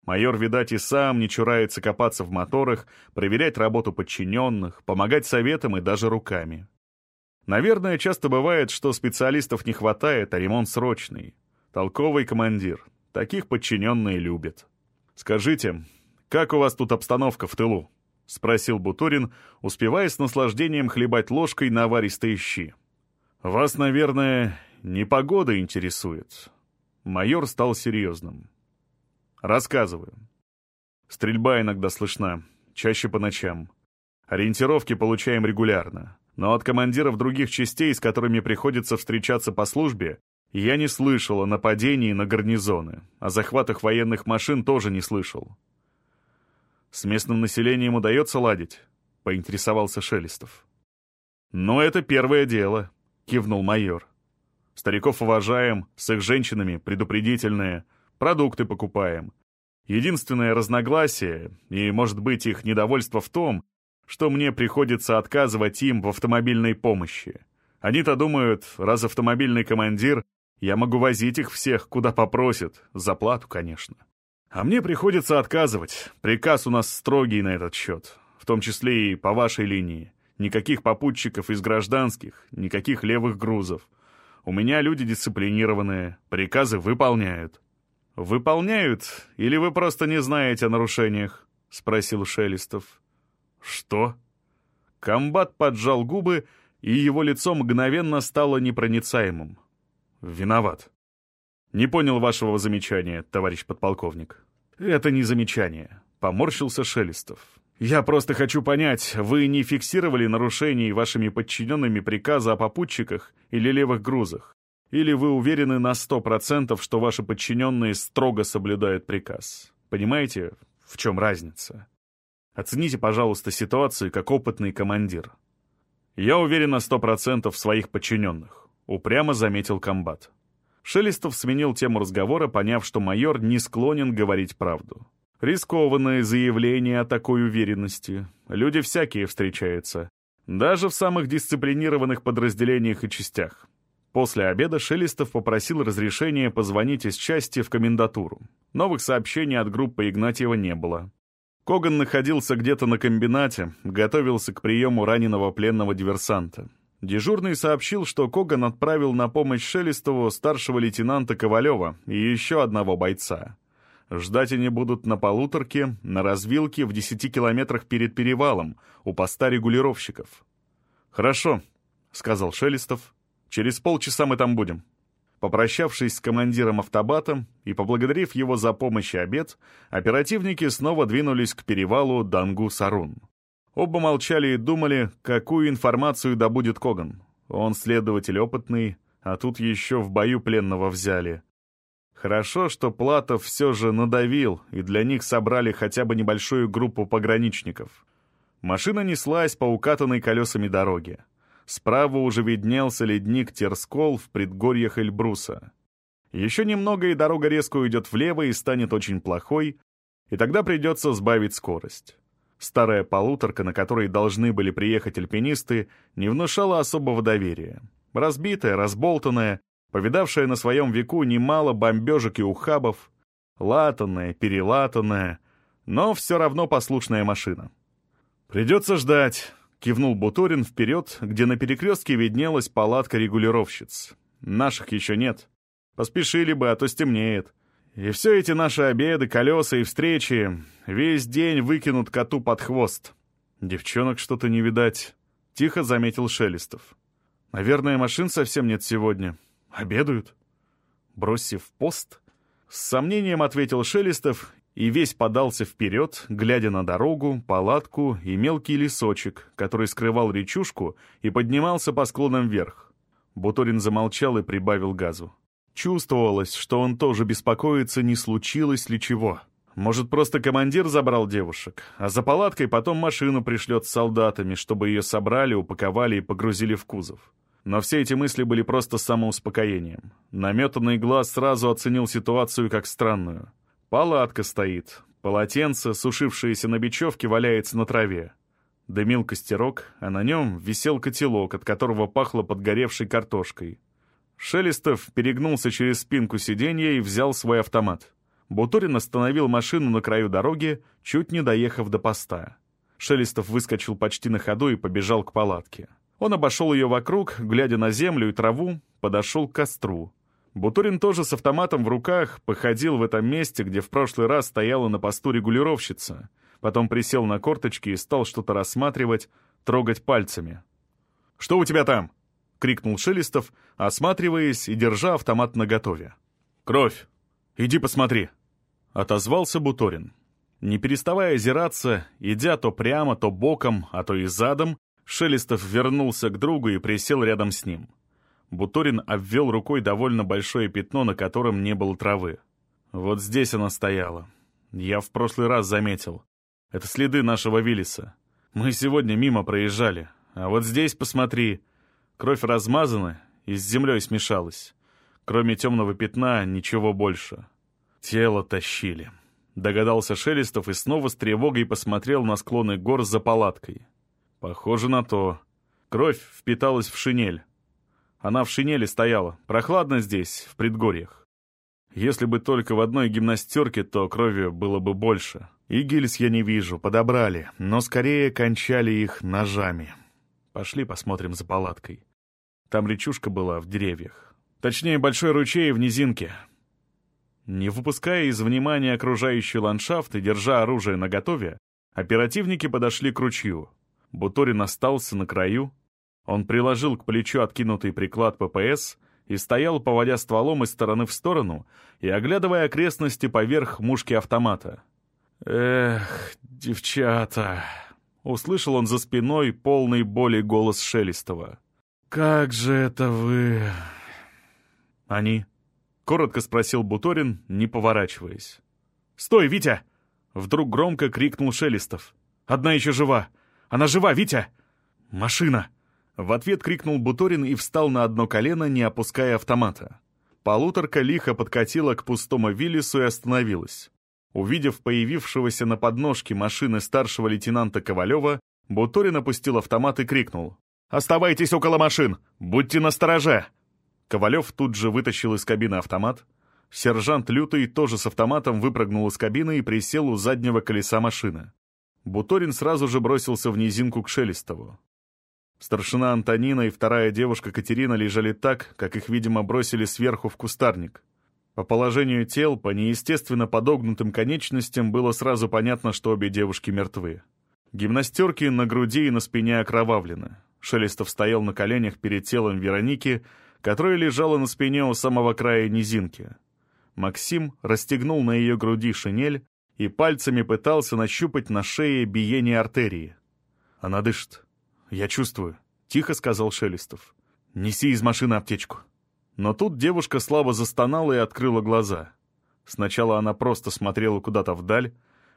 Майор, видать, и сам не чурается копаться в моторах, проверять работу подчиненных, помогать советам и даже руками. Наверное, часто бывает, что специалистов не хватает, а ремонт срочный. Толковый командир. Таких подчиненные любят. Скажите, как у вас тут обстановка в тылу? — спросил Бутурин, успевая с наслаждением хлебать ложкой наваристые щи. «Вас, наверное, не погода интересует». Майор стал серьезным. «Рассказываю. Стрельба иногда слышна, чаще по ночам. Ориентировки получаем регулярно. Но от командиров других частей, с которыми приходится встречаться по службе, я не слышал о нападении на гарнизоны. О захватах военных машин тоже не слышал. «С местным населением удается ладить?» — поинтересовался Шелестов. «Ну, это первое дело», — кивнул майор. «Стариков уважаем, с их женщинами предупредительные, продукты покупаем. Единственное разногласие, и, может быть, их недовольство в том, что мне приходится отказывать им в автомобильной помощи. Они-то думают, раз автомобильный командир, я могу возить их всех, куда попросят, за плату, конечно. А мне приходится отказывать. Приказ у нас строгий на этот счет, в том числе и по вашей линии. Никаких попутчиков из гражданских, никаких левых грузов. У меня люди дисциплинированные, приказы выполняют. «Выполняют, или вы просто не знаете о нарушениях?» — спросил Шелестов. «Что?» Комбат поджал губы, и его лицо мгновенно стало непроницаемым. «Виноват. Не понял вашего замечания, товарищ подполковник». «Это не замечание», — поморщился Шелестов. «Я просто хочу понять, вы не фиксировали нарушений вашими подчиненными приказа о попутчиках или левых грузах? Или вы уверены на сто процентов, что ваши подчиненные строго соблюдают приказ? Понимаете, в чем разница?» Оцените, пожалуйста, ситуацию как опытный командир. Я уверен на сто процентов в своих подчиненных, упрямо заметил комбат. Шелестов сменил тему разговора, поняв, что майор не склонен говорить правду. Рискованное заявление о такой уверенности. Люди всякие встречаются. Даже в самых дисциплинированных подразделениях и частях. После обеда Шелестов попросил разрешения позвонить из части в комендатуру. Новых сообщений от группы Игнатьева не было. Коган находился где-то на комбинате, готовился к приему раненого пленного диверсанта. Дежурный сообщил, что Коган отправил на помощь Шелестову старшего лейтенанта Ковалева и еще одного бойца. Ждать они будут на полуторке, на развилке в десяти километрах перед перевалом, у поста регулировщиков. «Хорошо», — сказал Шелестов. «Через полчаса мы там будем». Попрощавшись с командиром автобата и поблагодарив его за помощь и обед, оперативники снова двинулись к перевалу Дангу-Сарун. Оба молчали и думали, какую информацию добудет Коган. Он следователь опытный, а тут еще в бою пленного взяли. Хорошо, что Платов все же надавил, и для них собрали хотя бы небольшую группу пограничников. Машина неслась по укатанной колесами дороге. Справа уже виднелся ледник Терскол в предгорьях Эльбруса. Еще немного, и дорога резко уйдет влево и станет очень плохой, и тогда придется сбавить скорость. Старая полуторка, на которой должны были приехать альпинисты, не внушала особого доверия. Разбитая, разболтанная, повидавшая на своем веку немало бомбежек и ухабов, латанная, перелатанная, но все равно послушная машина. «Придется ждать», Кивнул Буторин вперед, где на перекрестке виднелась палатка регулировщиц. Наших еще нет. Поспешили бы, а то стемнеет. И все эти наши обеды, колеса и встречи весь день выкинут коту под хвост. Девчонок что-то не видать. Тихо заметил Шелестов. Наверное, машин совсем нет сегодня. Обедают. Бросив пост, с сомнением ответил Шелестов и весь подался вперед, глядя на дорогу, палатку и мелкий лесочек, который скрывал речушку и поднимался по склонам вверх. Буторин замолчал и прибавил газу. Чувствовалось, что он тоже беспокоится, не случилось ли чего. Может, просто командир забрал девушек, а за палаткой потом машину пришлет с солдатами, чтобы ее собрали, упаковали и погрузили в кузов. Но все эти мысли были просто самоуспокоением. Наметанный глаз сразу оценил ситуацию как странную. Палатка стоит. Полотенце, сушившееся на бечевке, валяется на траве. Дымил костерок, а на нем висел котелок, от которого пахло подгоревшей картошкой. Шелестов перегнулся через спинку сиденья и взял свой автомат. Бутурин остановил машину на краю дороги, чуть не доехав до поста. Шелестов выскочил почти на ходу и побежал к палатке. Он обошел ее вокруг, глядя на землю и траву, подошел к костру. Бутурин тоже с автоматом в руках походил в этом месте, где в прошлый раз стояла на посту регулировщица. Потом присел на корточки и стал что-то рассматривать, трогать пальцами. «Что у тебя там?» — крикнул Шелестов, осматриваясь и держа автомат наготове. «Кровь! Иди посмотри!» — отозвался Буторин. Не переставая озираться, идя то прямо, то боком, а то и задом, Шелестов вернулся к другу и присел рядом с ним. Буторин обвел рукой довольно большое пятно, на котором не было травы. Вот здесь она стояла. Я в прошлый раз заметил. Это следы нашего Виллиса. Мы сегодня мимо проезжали. А вот здесь, посмотри, кровь размазана и с землей смешалась. Кроме темного пятна, ничего больше. Тело тащили. Догадался Шелестов и снова с тревогой посмотрел на склоны гор за палаткой. Похоже на то. Кровь впиталась в шинель. Она в шинели стояла. Прохладно здесь, в предгорьях. Если бы только в одной гимнастерке, то крови было бы больше. И гильз я не вижу, подобрали, но скорее кончали их ножами. Пошли посмотрим за палаткой. Там речушка была в деревьях. Точнее, большой ручей в низинке. Не выпуская из внимания окружающий ландшафт и держа оружие наготове, оперативники подошли к ручью. Буторин остался на краю, он приложил к плечу откинутый приклад ППС и стоял, поводя стволом из стороны в сторону и оглядывая окрестности поверх мушки автомата. «Эх, девчата!» — услышал он за спиной полный боли голос Шелестова. «Как же это вы...» «Они?» — коротко спросил Буторин, не поворачиваясь. «Стой, Витя!» — вдруг громко крикнул Шелестов. «Одна еще жива! Она жива, Витя!» «Машина!» В ответ крикнул Буторин и встал на одно колено, не опуская автомата. Полуторка лихо подкатила к пустому Виллису и остановилась. Увидев появившегося на подножке машины старшего лейтенанта Ковалева, Буторин опустил автомат и крикнул. «Оставайтесь около машин! Будьте настороже!» Ковалев тут же вытащил из кабины автомат. Сержант Лютый тоже с автоматом выпрыгнул из кабины и присел у заднего колеса машины. Буторин сразу же бросился в низинку к Шелестову. Старшина Антонина и вторая девушка Катерина лежали так, как их, видимо, бросили сверху в кустарник. По положению тел, по неестественно подогнутым конечностям было сразу понятно, что обе девушки мертвы. Гимнастерки на груди и на спине окровавлены. Шелестов стоял на коленях перед телом Вероники, которая лежала на спине у самого края низинки. Максим расстегнул на ее груди шинель и пальцами пытался нащупать на шее биение артерии. Она дышит. «Я чувствую», — тихо сказал Шелестов. «Неси из машины аптечку». Но тут девушка слабо застонала и открыла глаза. Сначала она просто смотрела куда-то вдаль,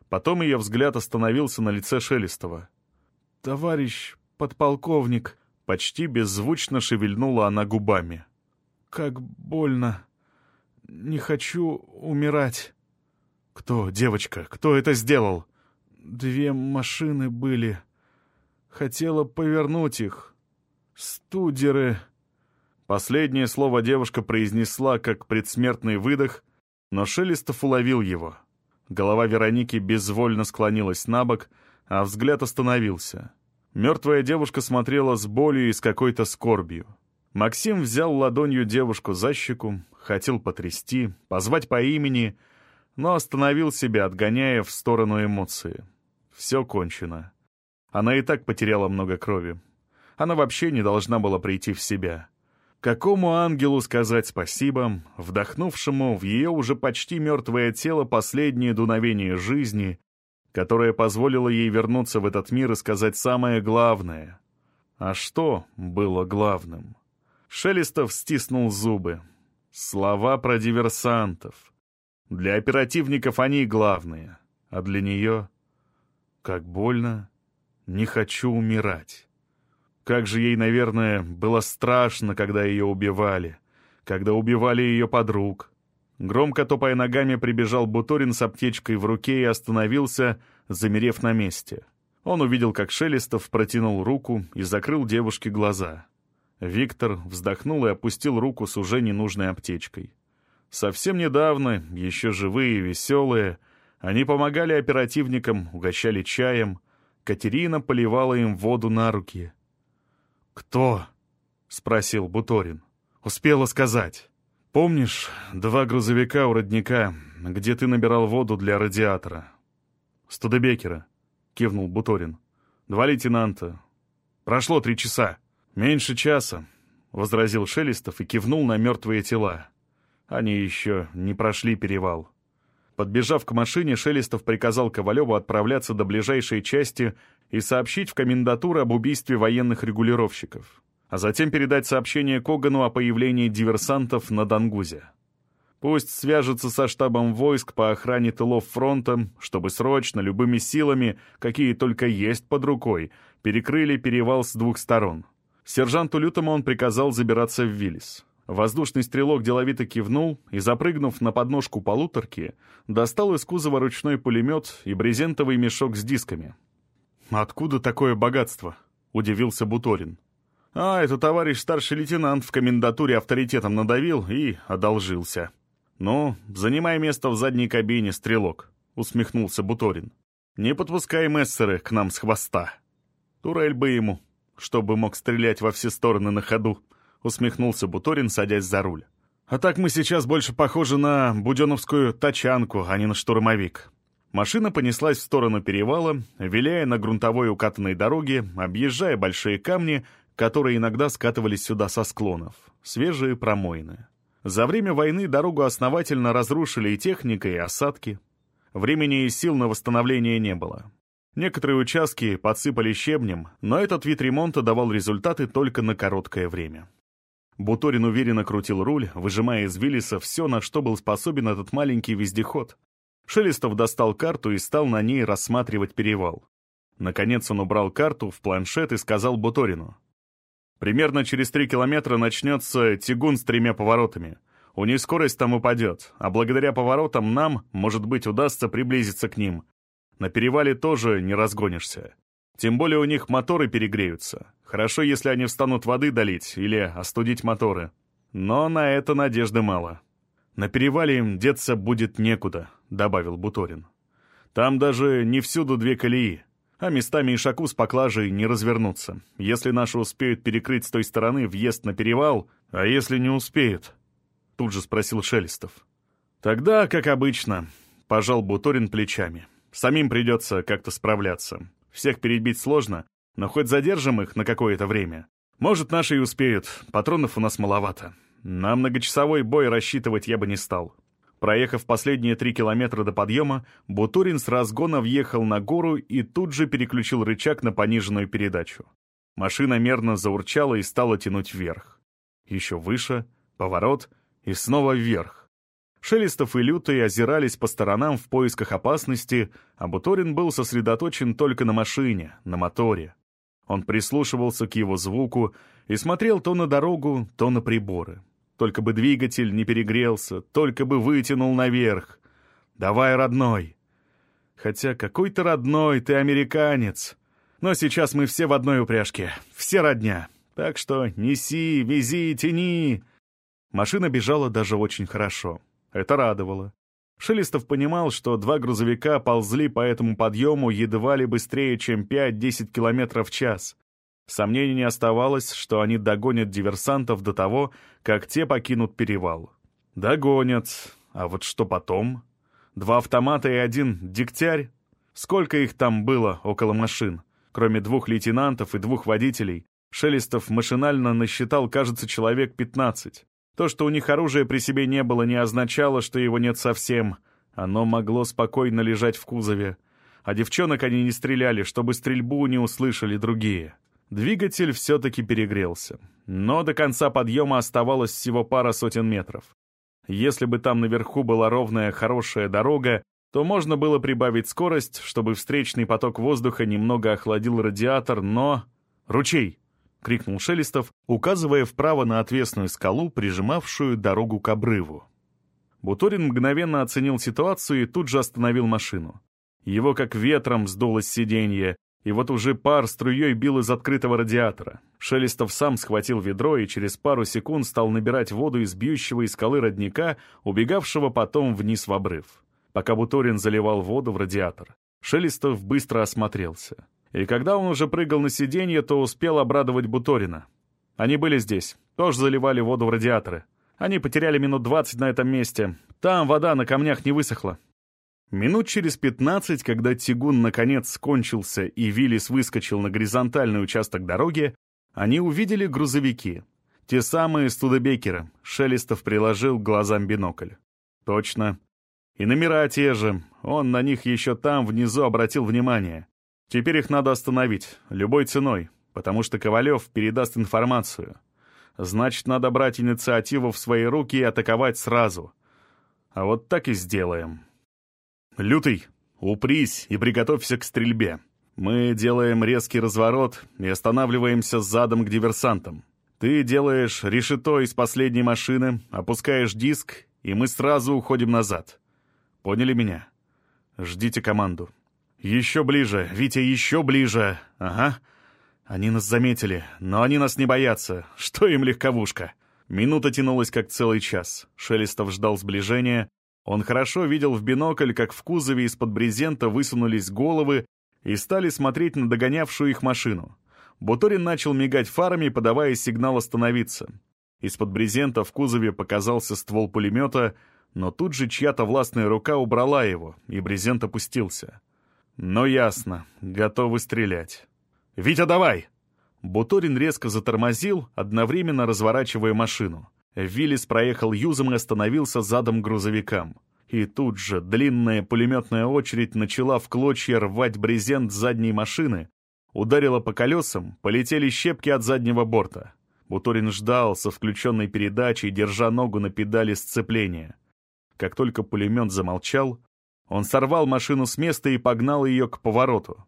потом ее взгляд остановился на лице Шелестова. «Товарищ подполковник», — почти беззвучно шевельнула она губами. «Как больно. Не хочу умирать». «Кто, девочка, кто это сделал?» «Две машины были», Хотела повернуть их. Студеры. Последнее слово девушка произнесла как предсмертный выдох, но Шелестов уловил его. Голова Вероники безвольно склонилась на бок, а взгляд остановился. Мертвая девушка смотрела с болью и с какой-то скорбью. Максим взял ладонью девушку за щеку, хотел потрясти, позвать по имени, но остановил себя, отгоняя в сторону эмоции. Все кончено. Она и так потеряла много крови. Она вообще не должна была прийти в себя. Какому ангелу сказать спасибо, вдохнувшему в ее уже почти мертвое тело последнее дуновение жизни, которое позволило ей вернуться в этот мир и сказать самое главное? А что было главным? Шелестов стиснул зубы. Слова про диверсантов. Для оперативников они главные, а для нее... Как больно не хочу умирать. Как же ей, наверное, было страшно, когда ее убивали, когда убивали ее подруг. Громко топая ногами прибежал Буторин с аптечкой в руке и остановился, замерев на месте. Он увидел, как Шелестов протянул руку и закрыл девушке глаза. Виктор вздохнул и опустил руку с уже ненужной аптечкой. Совсем недавно, еще живые и веселые, они помогали оперативникам, угощали чаем — Катерина поливала им воду на руки. «Кто?» — спросил Буторин. «Успела сказать». «Помнишь два грузовика у родника, где ты набирал воду для радиатора?» «Студебекера», — кивнул Буторин. «Два лейтенанта. Прошло три часа». «Меньше часа», — возразил Шелестов и кивнул на мертвые тела. Они еще не прошли перевал. Подбежав к машине, Шелестов приказал Ковалеву отправляться до ближайшей части и сообщить в комендатуру об убийстве военных регулировщиков а затем передать сообщение Когану о появлении диверсантов на Дангузе. Пусть свяжется со штабом войск по охране тылов фронта, чтобы срочно, любыми силами, какие только есть под рукой, перекрыли перевал с двух сторон. Сержанту Лютому он приказал забираться в Виллис. Воздушный стрелок деловито кивнул и, запрыгнув на подножку полуторки, достал из кузова ручной пулемет и брезентовый мешок с дисками. «Откуда такое богатство?» — удивился Буторин. А, это товарищ старший лейтенант в комендатуре авторитетом надавил и одолжился. «Ну, занимай место в задней кабине, стрелок», — усмехнулся Буторин. «Не подпускай мессеры к нам с хвоста». «Турель бы ему, чтобы мог стрелять во все стороны на ходу», — усмехнулся Буторин, садясь за руль. «А так мы сейчас больше похожи на буденовскую тачанку, а не на штурмовик». Машина понеслась в сторону перевала, виляя на грунтовой укатанной дороге, объезжая большие камни которые иногда скатывались сюда со склонов, свежие промоины. За время войны дорогу основательно разрушили и техника, и осадки. Времени и сил на восстановление не было. Некоторые участки подсыпали щебнем, но этот вид ремонта давал результаты только на короткое время. Буторин уверенно крутил руль, выжимая из Виллиса все, на что был способен этот маленький вездеход. Шелестов достал карту и стал на ней рассматривать перевал. Наконец он убрал карту в планшет и сказал Буторину. Примерно через три километра начнется тягун с тремя поворотами. У них скорость там упадет, а благодаря поворотам нам, может быть, удастся приблизиться к ним. На перевале тоже не разгонишься. Тем более у них моторы перегреются. Хорошо, если они встанут воды долить или остудить моторы. Но на это надежды мало. «На перевале им деться будет некуда», — добавил Буторин. «Там даже не всюду две колеи а местами Ишаку с поклажей не развернуться. Если наши успеют перекрыть с той стороны въезд на перевал, а если не успеют?» Тут же спросил Шелестов. «Тогда, как обычно», — пожал Буторин плечами. «Самим придется как-то справляться. Всех перебить сложно, но хоть задержим их на какое-то время. Может, наши и успеют, патронов у нас маловато. На многочасовой бой рассчитывать я бы не стал. Проехав последние три километра до подъема, Бутурин с разгона въехал на гору и тут же переключил рычаг на пониженную передачу. Машина мерно заурчала и стала тянуть вверх. Еще выше, поворот и снова вверх. Шелестов и Лютый озирались по сторонам в поисках опасности, а Буторин был сосредоточен только на машине, на моторе. Он прислушивался к его звуку и смотрел то на дорогу, то на приборы. Только бы двигатель не перегрелся, только бы вытянул наверх. Давай, родной. Хотя какой ты родной, ты американец. Но сейчас мы все в одной упряжке, все родня. Так что неси, вези, тяни. Машина бежала даже очень хорошо. Это радовало. Шелестов понимал, что два грузовика ползли по этому подъему едва ли быстрее, чем 5-10 км в час. Сомнений не оставалось, что они догонят диверсантов до того, как те покинут перевал. Догонят. А вот что потом? Два автомата и один дегтярь? Сколько их там было около машин? Кроме двух лейтенантов и двух водителей, Шелестов машинально насчитал, кажется, человек 15. То, что у них оружия при себе не было, не означало, что его нет совсем. Оно могло спокойно лежать в кузове. А девчонок они не стреляли, чтобы стрельбу не услышали другие. Двигатель все-таки перегрелся, но до конца подъема оставалось всего пара сотен метров. Если бы там наверху была ровная хорошая дорога, то можно было прибавить скорость, чтобы встречный поток воздуха немного охладил радиатор, но... «Ручей!» — крикнул Шелестов, указывая вправо на отвесную скалу, прижимавшую дорогу к обрыву. Буторин мгновенно оценил ситуацию и тут же остановил машину. Его как ветром сдуло с сиденья, и вот уже пар струей бил из открытого радиатора. Шелестов сам схватил ведро и через пару секунд стал набирать воду из бьющего из скалы родника, убегавшего потом вниз в обрыв. Пока Буторин заливал воду в радиатор, Шелестов быстро осмотрелся. И когда он уже прыгал на сиденье, то успел обрадовать Буторина. Они были здесь, тоже заливали воду в радиаторы. Они потеряли минут двадцать на этом месте. Там вода на камнях не высохла. Минут через пятнадцать, когда тягун наконец скончился и Виллис выскочил на горизонтальный участок дороги, они увидели грузовики. Те самые Студебекеры. Шелестов приложил глазам бинокль. Точно. И номера те же. Он на них еще там, внизу, обратил внимание. Теперь их надо остановить, любой ценой, потому что Ковалев передаст информацию. Значит, надо брать инициативу в свои руки и атаковать сразу. А вот так и сделаем. «Лютый, упрись и приготовься к стрельбе. Мы делаем резкий разворот и останавливаемся задом к диверсантам. Ты делаешь решето из последней машины, опускаешь диск, и мы сразу уходим назад. Поняли меня? Ждите команду. Еще ближе, Витя, еще ближе. Ага. Они нас заметили, но они нас не боятся. Что им легковушка?» Минута тянулась как целый час. Шелестов ждал сближения, он хорошо видел в бинокль, как в кузове из-под брезента высунулись головы и стали смотреть на догонявшую их машину. Буторин начал мигать фарами, подавая сигнал остановиться. Из-под брезента в кузове показался ствол пулемета, но тут же чья-то властная рука убрала его, и брезент опустился. Но ясно, готовы стрелять. «Витя, давай!» Буторин резко затормозил, одновременно разворачивая машину. Виллис проехал юзом и остановился задом грузовикам. И тут же длинная пулеметная очередь начала в клочья рвать брезент задней машины, ударила по колесам, полетели щепки от заднего борта. Буторин ждал со включенной передачей, держа ногу на педали сцепления. Как только пулемет замолчал, он сорвал машину с места и погнал ее к повороту.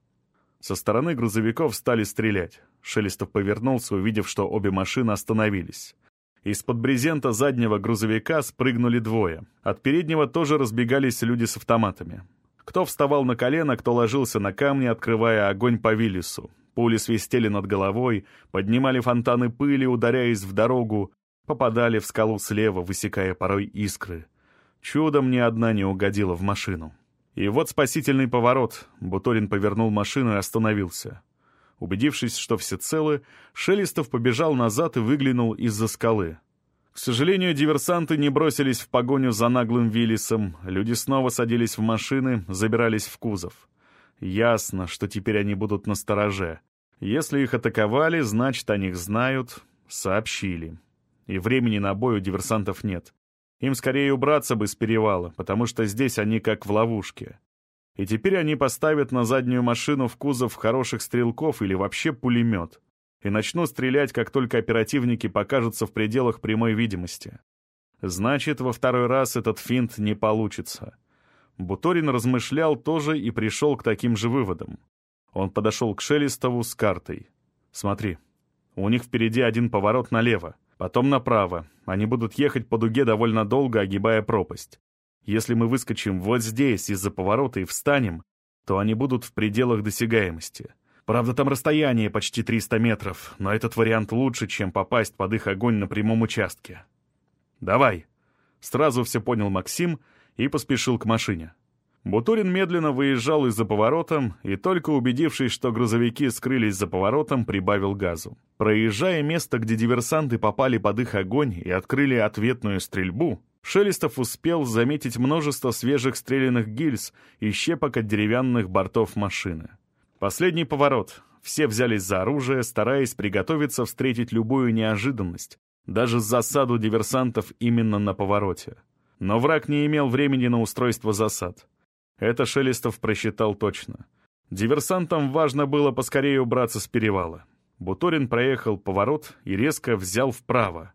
Со стороны грузовиков стали стрелять. Шелестов повернулся, увидев, что обе машины остановились. Из-под брезента заднего грузовика спрыгнули двое. От переднего тоже разбегались люди с автоматами. Кто вставал на колено, кто ложился на камни, открывая огонь по Виллису. Пули свистели над головой, поднимали фонтаны пыли, ударяясь в дорогу, попадали в скалу слева, высекая порой искры. Чудом ни одна не угодила в машину. И вот спасительный поворот. Буторин повернул машину и остановился. Убедившись, что все целы, Шелестов побежал назад и выглянул из-за скалы. К сожалению, диверсанты не бросились в погоню за наглым Виллисом. Люди снова садились в машины, забирались в кузов. Ясно, что теперь они будут на стороже. Если их атаковали, значит, о них знают, сообщили. И времени на бой у диверсантов нет. Им скорее убраться бы с перевала, потому что здесь они как в ловушке. И теперь они поставят на заднюю машину в кузов хороших стрелков или вообще пулемет. И начнут стрелять, как только оперативники покажутся в пределах прямой видимости. Значит, во второй раз этот финт не получится. Буторин размышлял тоже и пришел к таким же выводам. Он подошел к Шелестову с картой. «Смотри, у них впереди один поворот налево, потом направо. Они будут ехать по дуге довольно долго, огибая пропасть. Если мы выскочим вот здесь из-за поворота и встанем, то они будут в пределах досягаемости. Правда, там расстояние почти 300 метров, но этот вариант лучше, чем попасть под их огонь на прямом участке. «Давай!» Сразу все понял Максим и поспешил к машине. Бутурин медленно выезжал из-за поворотом и, только убедившись, что грузовики скрылись за поворотом, прибавил газу. Проезжая место, где диверсанты попали под их огонь и открыли ответную стрельбу, Шелестов успел заметить множество свежих стрелянных гильз и щепок от деревянных бортов машины. Последний поворот. Все взялись за оружие, стараясь приготовиться встретить любую неожиданность, даже засаду диверсантов именно на повороте. Но враг не имел времени на устройство засад. Это Шелестов просчитал точно. Диверсантам важно было поскорее убраться с перевала. Буторин проехал поворот и резко взял вправо,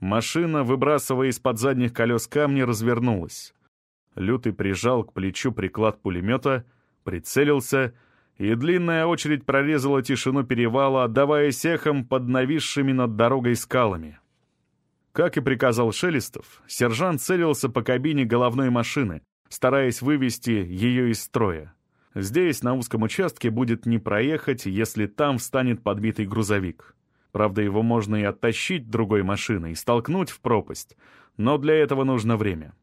Машина, выбрасывая из-под задних колес камни, развернулась. Лютый прижал к плечу приклад пулемета, прицелился, и длинная очередь прорезала тишину перевала, отдаваясь эхом под нависшими над дорогой скалами. Как и приказал Шелестов, сержант целился по кабине головной машины, стараясь вывести ее из строя. Здесь, на узком участке, будет не проехать, если там встанет подбитый грузовик. Правда, его можно и оттащить другой машиной, и столкнуть в пропасть, но для этого нужно время.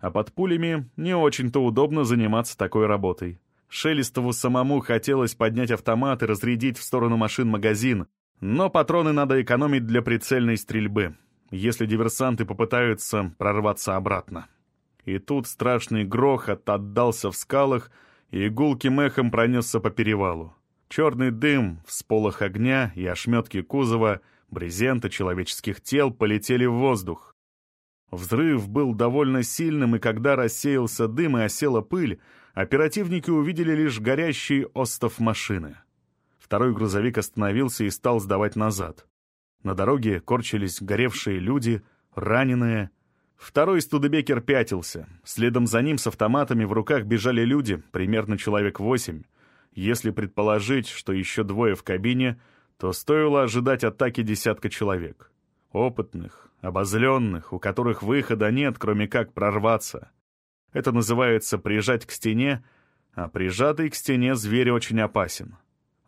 А под пулями не очень-то удобно заниматься такой работой. Шелестову самому хотелось поднять автомат и разрядить в сторону машин магазин, но патроны надо экономить для прицельной стрельбы. если диверсанты попытаются прорваться обратно. И тут страшный грохот отдался в скалах, и гулким эхом пронесся по перевалу. Черный дым, всполох огня и ошметки кузова, брезента человеческих тел полетели в воздух. Взрыв был довольно сильным, и когда рассеялся дым и осела пыль, оперативники увидели лишь горящий остов машины. Второй грузовик остановился и стал сдавать назад. На дороге корчились горевшие люди, раненые. Второй студебекер пятился. Следом за ним с автоматами в руках бежали люди, примерно человек восемь. Если предположить, что еще двое в кабине, то стоило ожидать атаки десятка человек. Опытных, обозленных, у которых выхода нет, кроме как прорваться. Это называется прижать к стене, а прижатый к стене зверь очень опасен.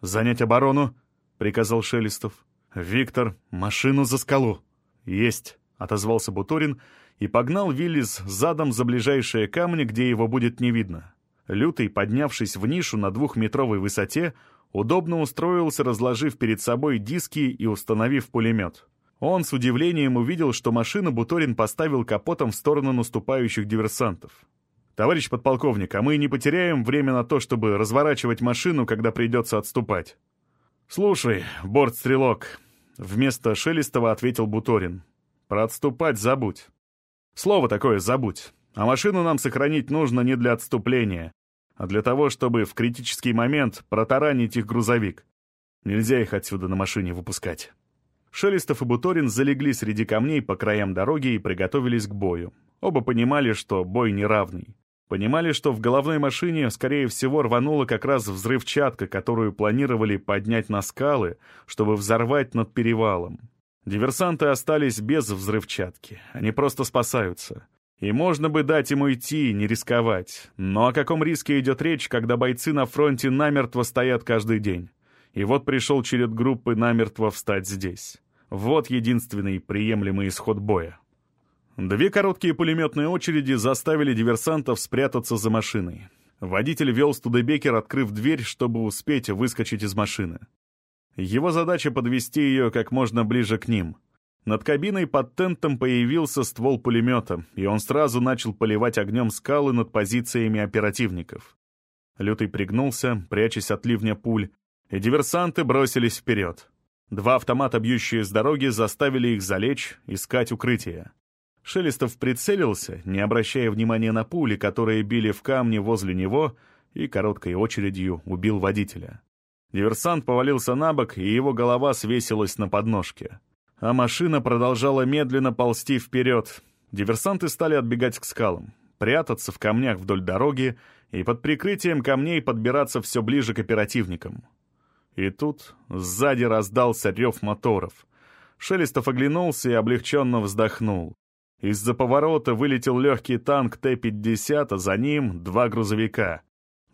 «Занять оборону!» — приказал Шелестов. «Виктор, машину за скалу!» «Есть!» — отозвался Буторин и погнал Виллис задом за ближайшие камни, где его будет не видно. Лютый, поднявшись в нишу на двухметровой высоте, удобно устроился, разложив перед собой диски и установив пулемет. Он с удивлением увидел, что машину Буторин поставил капотом в сторону наступающих диверсантов. «Товарищ подполковник, а мы не потеряем время на то, чтобы разворачивать машину, когда придется отступать?» «Слушай, бортстрелок», — вместо Шелестова ответил Буторин. «Про отступать забудь. Слово такое забудь. А машину нам сохранить нужно не для отступления, а для того, чтобы в критический момент протаранить их грузовик. Нельзя их отсюда на машине выпускать». Шелестов и Буторин залегли среди камней по краям дороги и приготовились к бою. Оба понимали, что бой неравный. Понимали, что в головной машине, скорее всего, рванула как раз взрывчатка, которую планировали поднять на скалы, чтобы взорвать над перевалом. Диверсанты остались без взрывчатки. Они просто спасаются. И можно бы дать ему идти, не рисковать. Но о каком риске идет речь, когда бойцы на фронте намертво стоят каждый день? И вот пришел черед группы намертво встать здесь. Вот единственный приемлемый исход боя. Две короткие пулеметные очереди заставили диверсантов спрятаться за машиной. Водитель вел Студебекер, открыв дверь, чтобы успеть выскочить из машины. Его задача подвести ее как можно ближе к ним. Над кабиной под тентом появился ствол пулемета, и он сразу начал поливать огнем скалы над позициями оперативников. Лютый пригнулся, прячась от ливня пуль, и диверсанты бросились вперед. Два автомата, бьющие с дороги, заставили их залечь, искать укрытие. Шелестов прицелился, не обращая внимания на пули, которые били в камни возле него, и короткой очередью убил водителя. Диверсант повалился на бок, и его голова свесилась на подножке. А машина продолжала медленно ползти вперед. Диверсанты стали отбегать к скалам, прятаться в камнях вдоль дороги и под прикрытием камней подбираться все ближе к оперативникам. И тут сзади раздался рев моторов. Шелестов оглянулся и облегченно вздохнул. Из-за поворота вылетел легкий танк Т-50, а за ним два грузовика.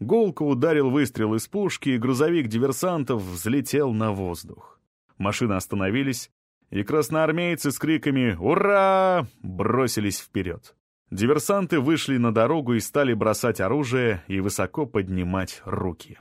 Гулко ударил выстрел из пушки, и грузовик диверсантов взлетел на воздух. Машины остановились, и красноармейцы с криками «Ура!» бросились вперед. Диверсанты вышли на дорогу и стали бросать оружие и высоко поднимать руки.